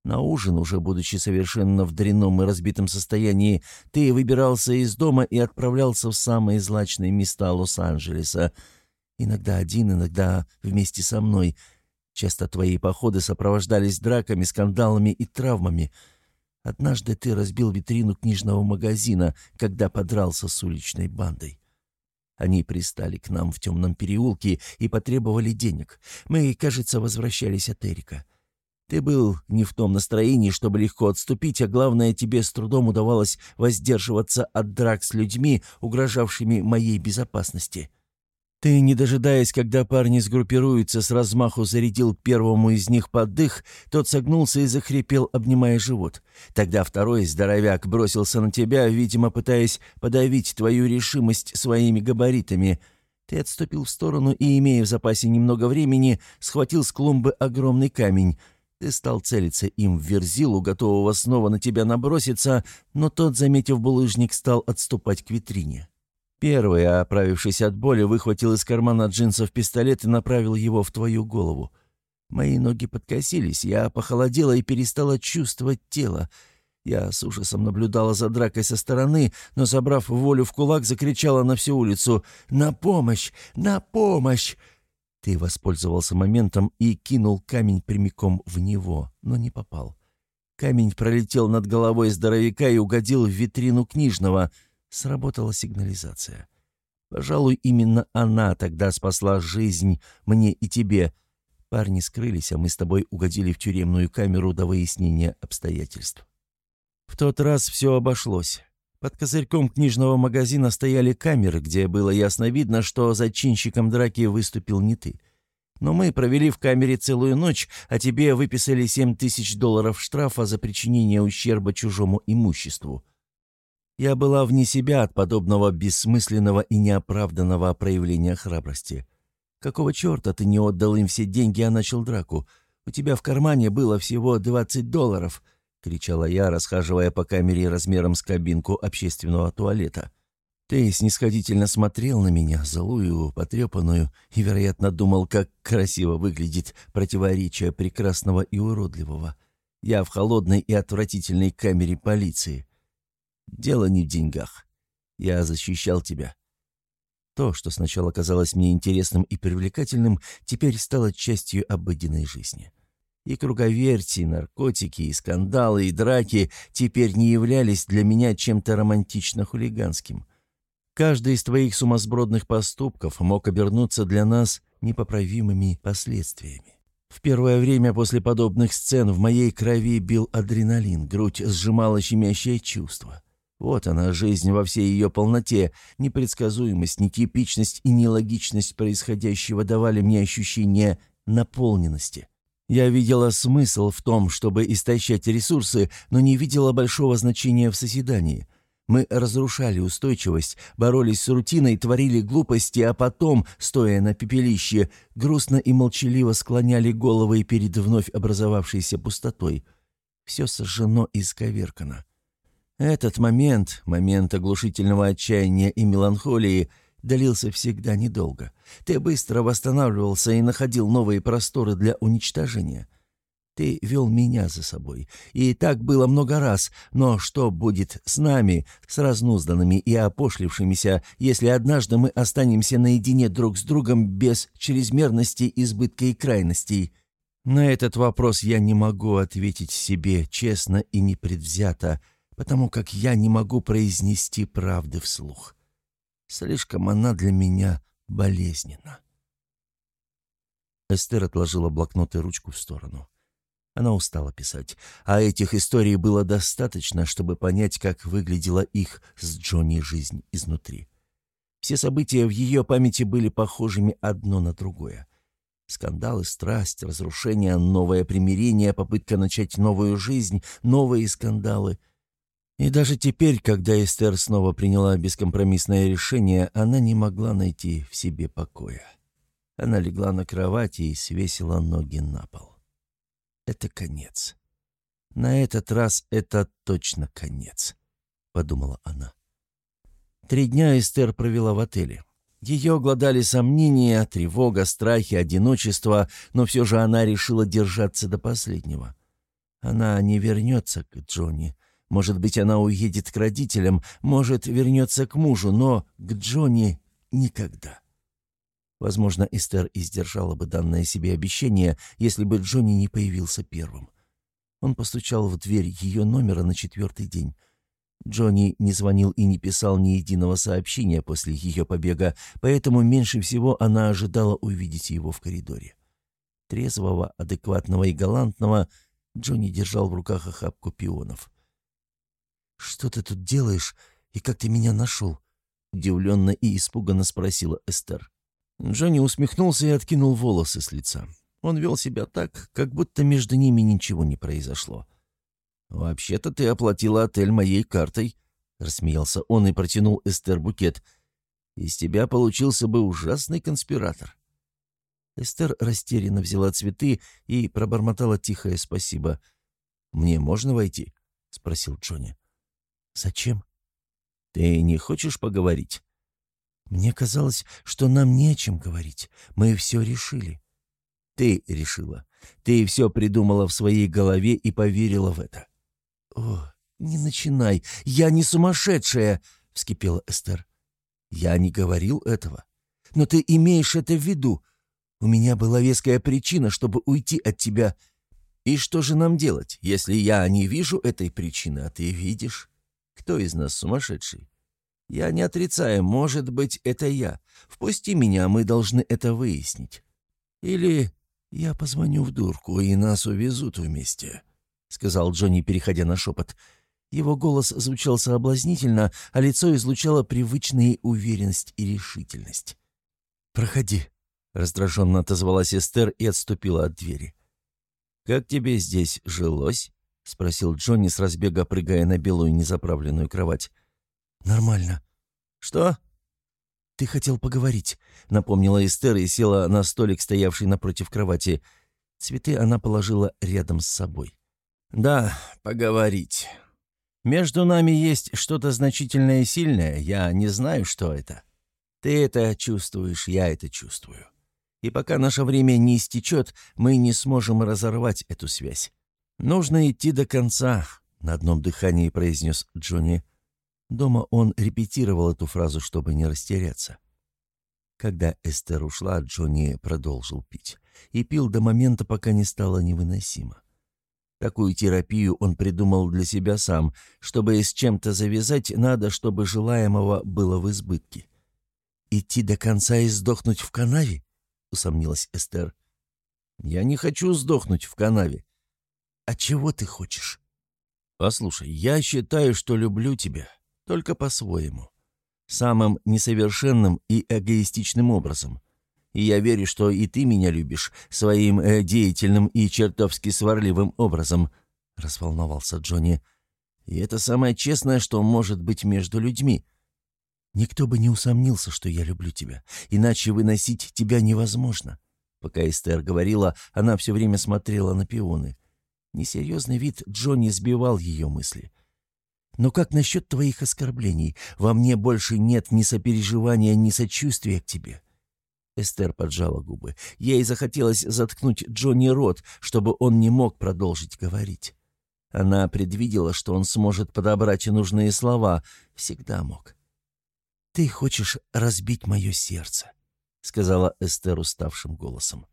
На ужин, уже будучи совершенно в дрянном и разбитом состоянии, ты выбирался из дома и отправлялся в самые злачные места Лос-Анджелеса. Иногда один, иногда вместе со мной. Часто твои походы сопровождались драками, скандалами и травмами. Однажды ты разбил витрину книжного магазина, когда подрался с уличной бандой. Они пристали к нам в темном переулке и потребовали денег. Мы, кажется, возвращались от Эрика. Ты был не в том настроении, чтобы легко отступить, а главное, тебе с трудом удавалось воздерживаться от драк с людьми, угрожавшими моей безопасности. Ты, не дожидаясь, когда парни сгруппируются, с размаху зарядил первому из них под дых, тот согнулся и захрипел, обнимая живот. Тогда второй здоровяк бросился на тебя, видимо, пытаясь подавить твою решимость своими габаритами. Ты отступил в сторону и, имея в запасе немного времени, схватил с клумбы огромный камень — ты стал целиться им в верзилу, готового снова на тебя наброситься, но тот, заметив булыжник, стал отступать к витрине. Первый, оправившись от боли, выхватил из кармана джинсов пистолет и направил его в твою голову. Мои ноги подкосились, я похолодела и перестала чувствовать тело. Я с ужасом наблюдала за дракой со стороны, но, собрав волю в кулак, закричала на всю улицу «На помощь! На помощь!» Ты воспользовался моментом и кинул камень прямиком в него, но не попал. Камень пролетел над головой здоровяка и угодил в витрину книжного. Сработала сигнализация. Пожалуй, именно она тогда спасла жизнь мне и тебе. Парни скрылись, а мы с тобой угодили в тюремную камеру до выяснения обстоятельств. В тот раз все обошлось. Под козырьком книжного магазина стояли камеры, где было ясно видно, что зачинщиком драки выступил не ты. Но мы провели в камере целую ночь, а тебе выписали семь тысяч долларов штрафа за причинение ущерба чужому имуществу. Я была вне себя от подобного бессмысленного и неоправданного проявления храбрости. Какого черта ты не отдал им все деньги, а начал драку? У тебя в кармане было всего двадцать долларов — кричала я, расхаживая по камере размером с кабинку общественного туалета. Ты снисходительно смотрел на меня, злую, потрепанную, и, вероятно, думал, как красиво выглядит противоречие прекрасного и уродливого. Я в холодной и отвратительной камере полиции. Дело не в деньгах. Я защищал тебя. То, что сначала казалось мне интересным и привлекательным, теперь стало частью обыденной жизни. И круговерти, наркотики, и скандалы, и драки теперь не являлись для меня чем-то романтично-хулиганским. Каждый из твоих сумасбродных поступков мог обернуться для нас непоправимыми последствиями. В первое время после подобных сцен в моей крови бил адреналин, грудь сжимала щемящее чувство. Вот она, жизнь во всей ее полноте. Непредсказуемость, нетипичность и нелогичность происходящего давали мне ощущение наполненности. Я видела смысл в том, чтобы истощать ресурсы, но не видела большого значения в созидании. Мы разрушали устойчивость, боролись с рутиной, творили глупости, а потом, стоя на пепелище, грустно и молчаливо склоняли головы перед вновь образовавшейся пустотой. Все сожжено и сковеркано. Этот момент, момент оглушительного отчаяния и меланхолии — длился всегда недолго. Ты быстро восстанавливался и находил новые просторы для уничтожения. Ты вел меня за собой. И так было много раз. Но что будет с нами, с разнузданными и опошлившимися, если однажды мы останемся наедине друг с другом без чрезмерности, избытка и крайностей? На этот вопрос я не могу ответить себе честно и непредвзято, потому как я не могу произнести правды вслух. Слишком она для меня болезненна. Эстер отложила блокнот и ручку в сторону. Она устала писать, а этих историй было достаточно, чтобы понять, как выглядела их с Джонни жизнь изнутри. Все события в ее памяти были похожими одно на другое. Скандалы, страсть, разрушение, новое примирение, попытка начать новую жизнь, новые скандалы — и даже теперь, когда Эстер снова приняла бескомпромиссное решение, она не могла найти в себе покоя. Она легла на кровати и свесила ноги на пол. «Это конец. На этот раз это точно конец», — подумала она. Три дня Эстер провела в отеле. Ее гладали сомнения, тревога, страхи, одиночество, но все же она решила держаться до последнего. Она не вернется к Джонни. Может быть, она уедет к родителям, может, вернется к мужу, но к Джонни никогда. Возможно, Эстер издержала бы данное себе обещание, если бы Джонни не появился первым. Он постучал в дверь ее номера на четвертый день. Джонни не звонил и не писал ни единого сообщения после ее побега, поэтому меньше всего она ожидала увидеть его в коридоре. Трезвого, адекватного и галантного Джонни держал в руках охапку пионов. «Что ты тут делаешь и как ты меня нашел?» — удивленно и испуганно спросила Эстер. Джонни усмехнулся и откинул волосы с лица. Он вел себя так, как будто между ними ничего не произошло. «Вообще-то ты оплатила отель моей картой», — рассмеялся он и протянул Эстер букет. «Из тебя получился бы ужасный конспиратор». Эстер растерянно взяла цветы и пробормотала тихое спасибо. «Мне можно войти?» — спросил Джонни. «Зачем?» «Ты не хочешь поговорить?» «Мне казалось, что нам не о чем говорить. Мы все решили». «Ты решила. Ты все придумала в своей голове и поверила в это. «О, не начинай! Я не сумасшедшая!» — вскипела Эстер. «Я не говорил этого. Но ты имеешь это в виду. У меня была веская причина, чтобы уйти от тебя. И что же нам делать, если я не вижу этой причины, а ты видишь? Кто из нас сумасшедший? Я не отрицаю, может быть, это я. Впусти меня, мы должны это выяснить. Или я позвоню в дурку, и нас увезут вместе». — сказал Джонни, переходя на шепот. Его голос звучал соблазнительно, а лицо излучало привычную уверенность и решительность. «Проходи», — раздраженно отозвалась Эстер и отступила от двери. «Как тебе здесь жилось?» — спросил Джонни с разбега, прыгая на белую незаправленную кровать. «Нормально». «Что?» «Ты хотел поговорить», — напомнила Эстер и села на столик, стоявший напротив кровати. Цветы она положила рядом с собой. «Да, поговорить. Между нами есть что-то значительное и сильное, я не знаю, что это. Ты это чувствуешь, я это чувствую. И пока наше время не истечет, мы не сможем разорвать эту связь. Нужно идти до конца», — на одном дыхании произнес Джонни. Дома он репетировал эту фразу, чтобы не растеряться. Когда Эстер ушла, Джонни продолжил пить. И пил до момента, пока не стало невыносимо. Такую терапию он придумал для себя сам. Чтобы с чем-то завязать, надо, чтобы желаемого было в избытке. «Идти до конца и сдохнуть в канаве?» — усомнилась Эстер. «Я не хочу сдохнуть в канаве». «А чего ты хочешь?» «Послушай, я считаю, что люблю тебя, только по-своему. Самым несовершенным и эгоистичным образом и я верю, что и ты меня любишь своим э, деятельным и чертовски сварливым образом», — расволновался Джонни. «И это самое честное, что может быть между людьми. Никто бы не усомнился, что я люблю тебя, иначе выносить тебя невозможно». Пока Эстер говорила, она все время смотрела на пионы. Несерьезный вид Джонни сбивал ее мысли. «Но как насчет твоих оскорблений? Во мне больше нет ни сопереживания, ни сочувствия к тебе. Эстер поджала губы. Ей захотелось заткнуть Джонни рот, чтобы он не мог продолжить говорить. Она предвидела, что он сможет подобрать нужные слова. Всегда мог. «Ты хочешь разбить мое сердце», — сказала Эстер уставшим голосом.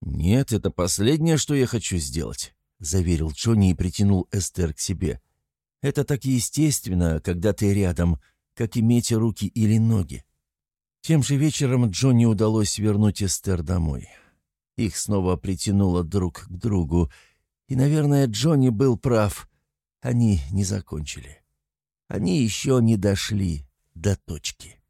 «Нет, это последнее, что я хочу сделать», — заверил Джонни и притянул Эстер к себе. «Это так естественно, когда ты рядом, как иметь руки или ноги. Тем же вечером Джонни удалось вернуть Эстер домой. Их снова притянуло друг к другу, и, наверное, Джонни был прав. Они не закончили. Они еще не дошли до точки.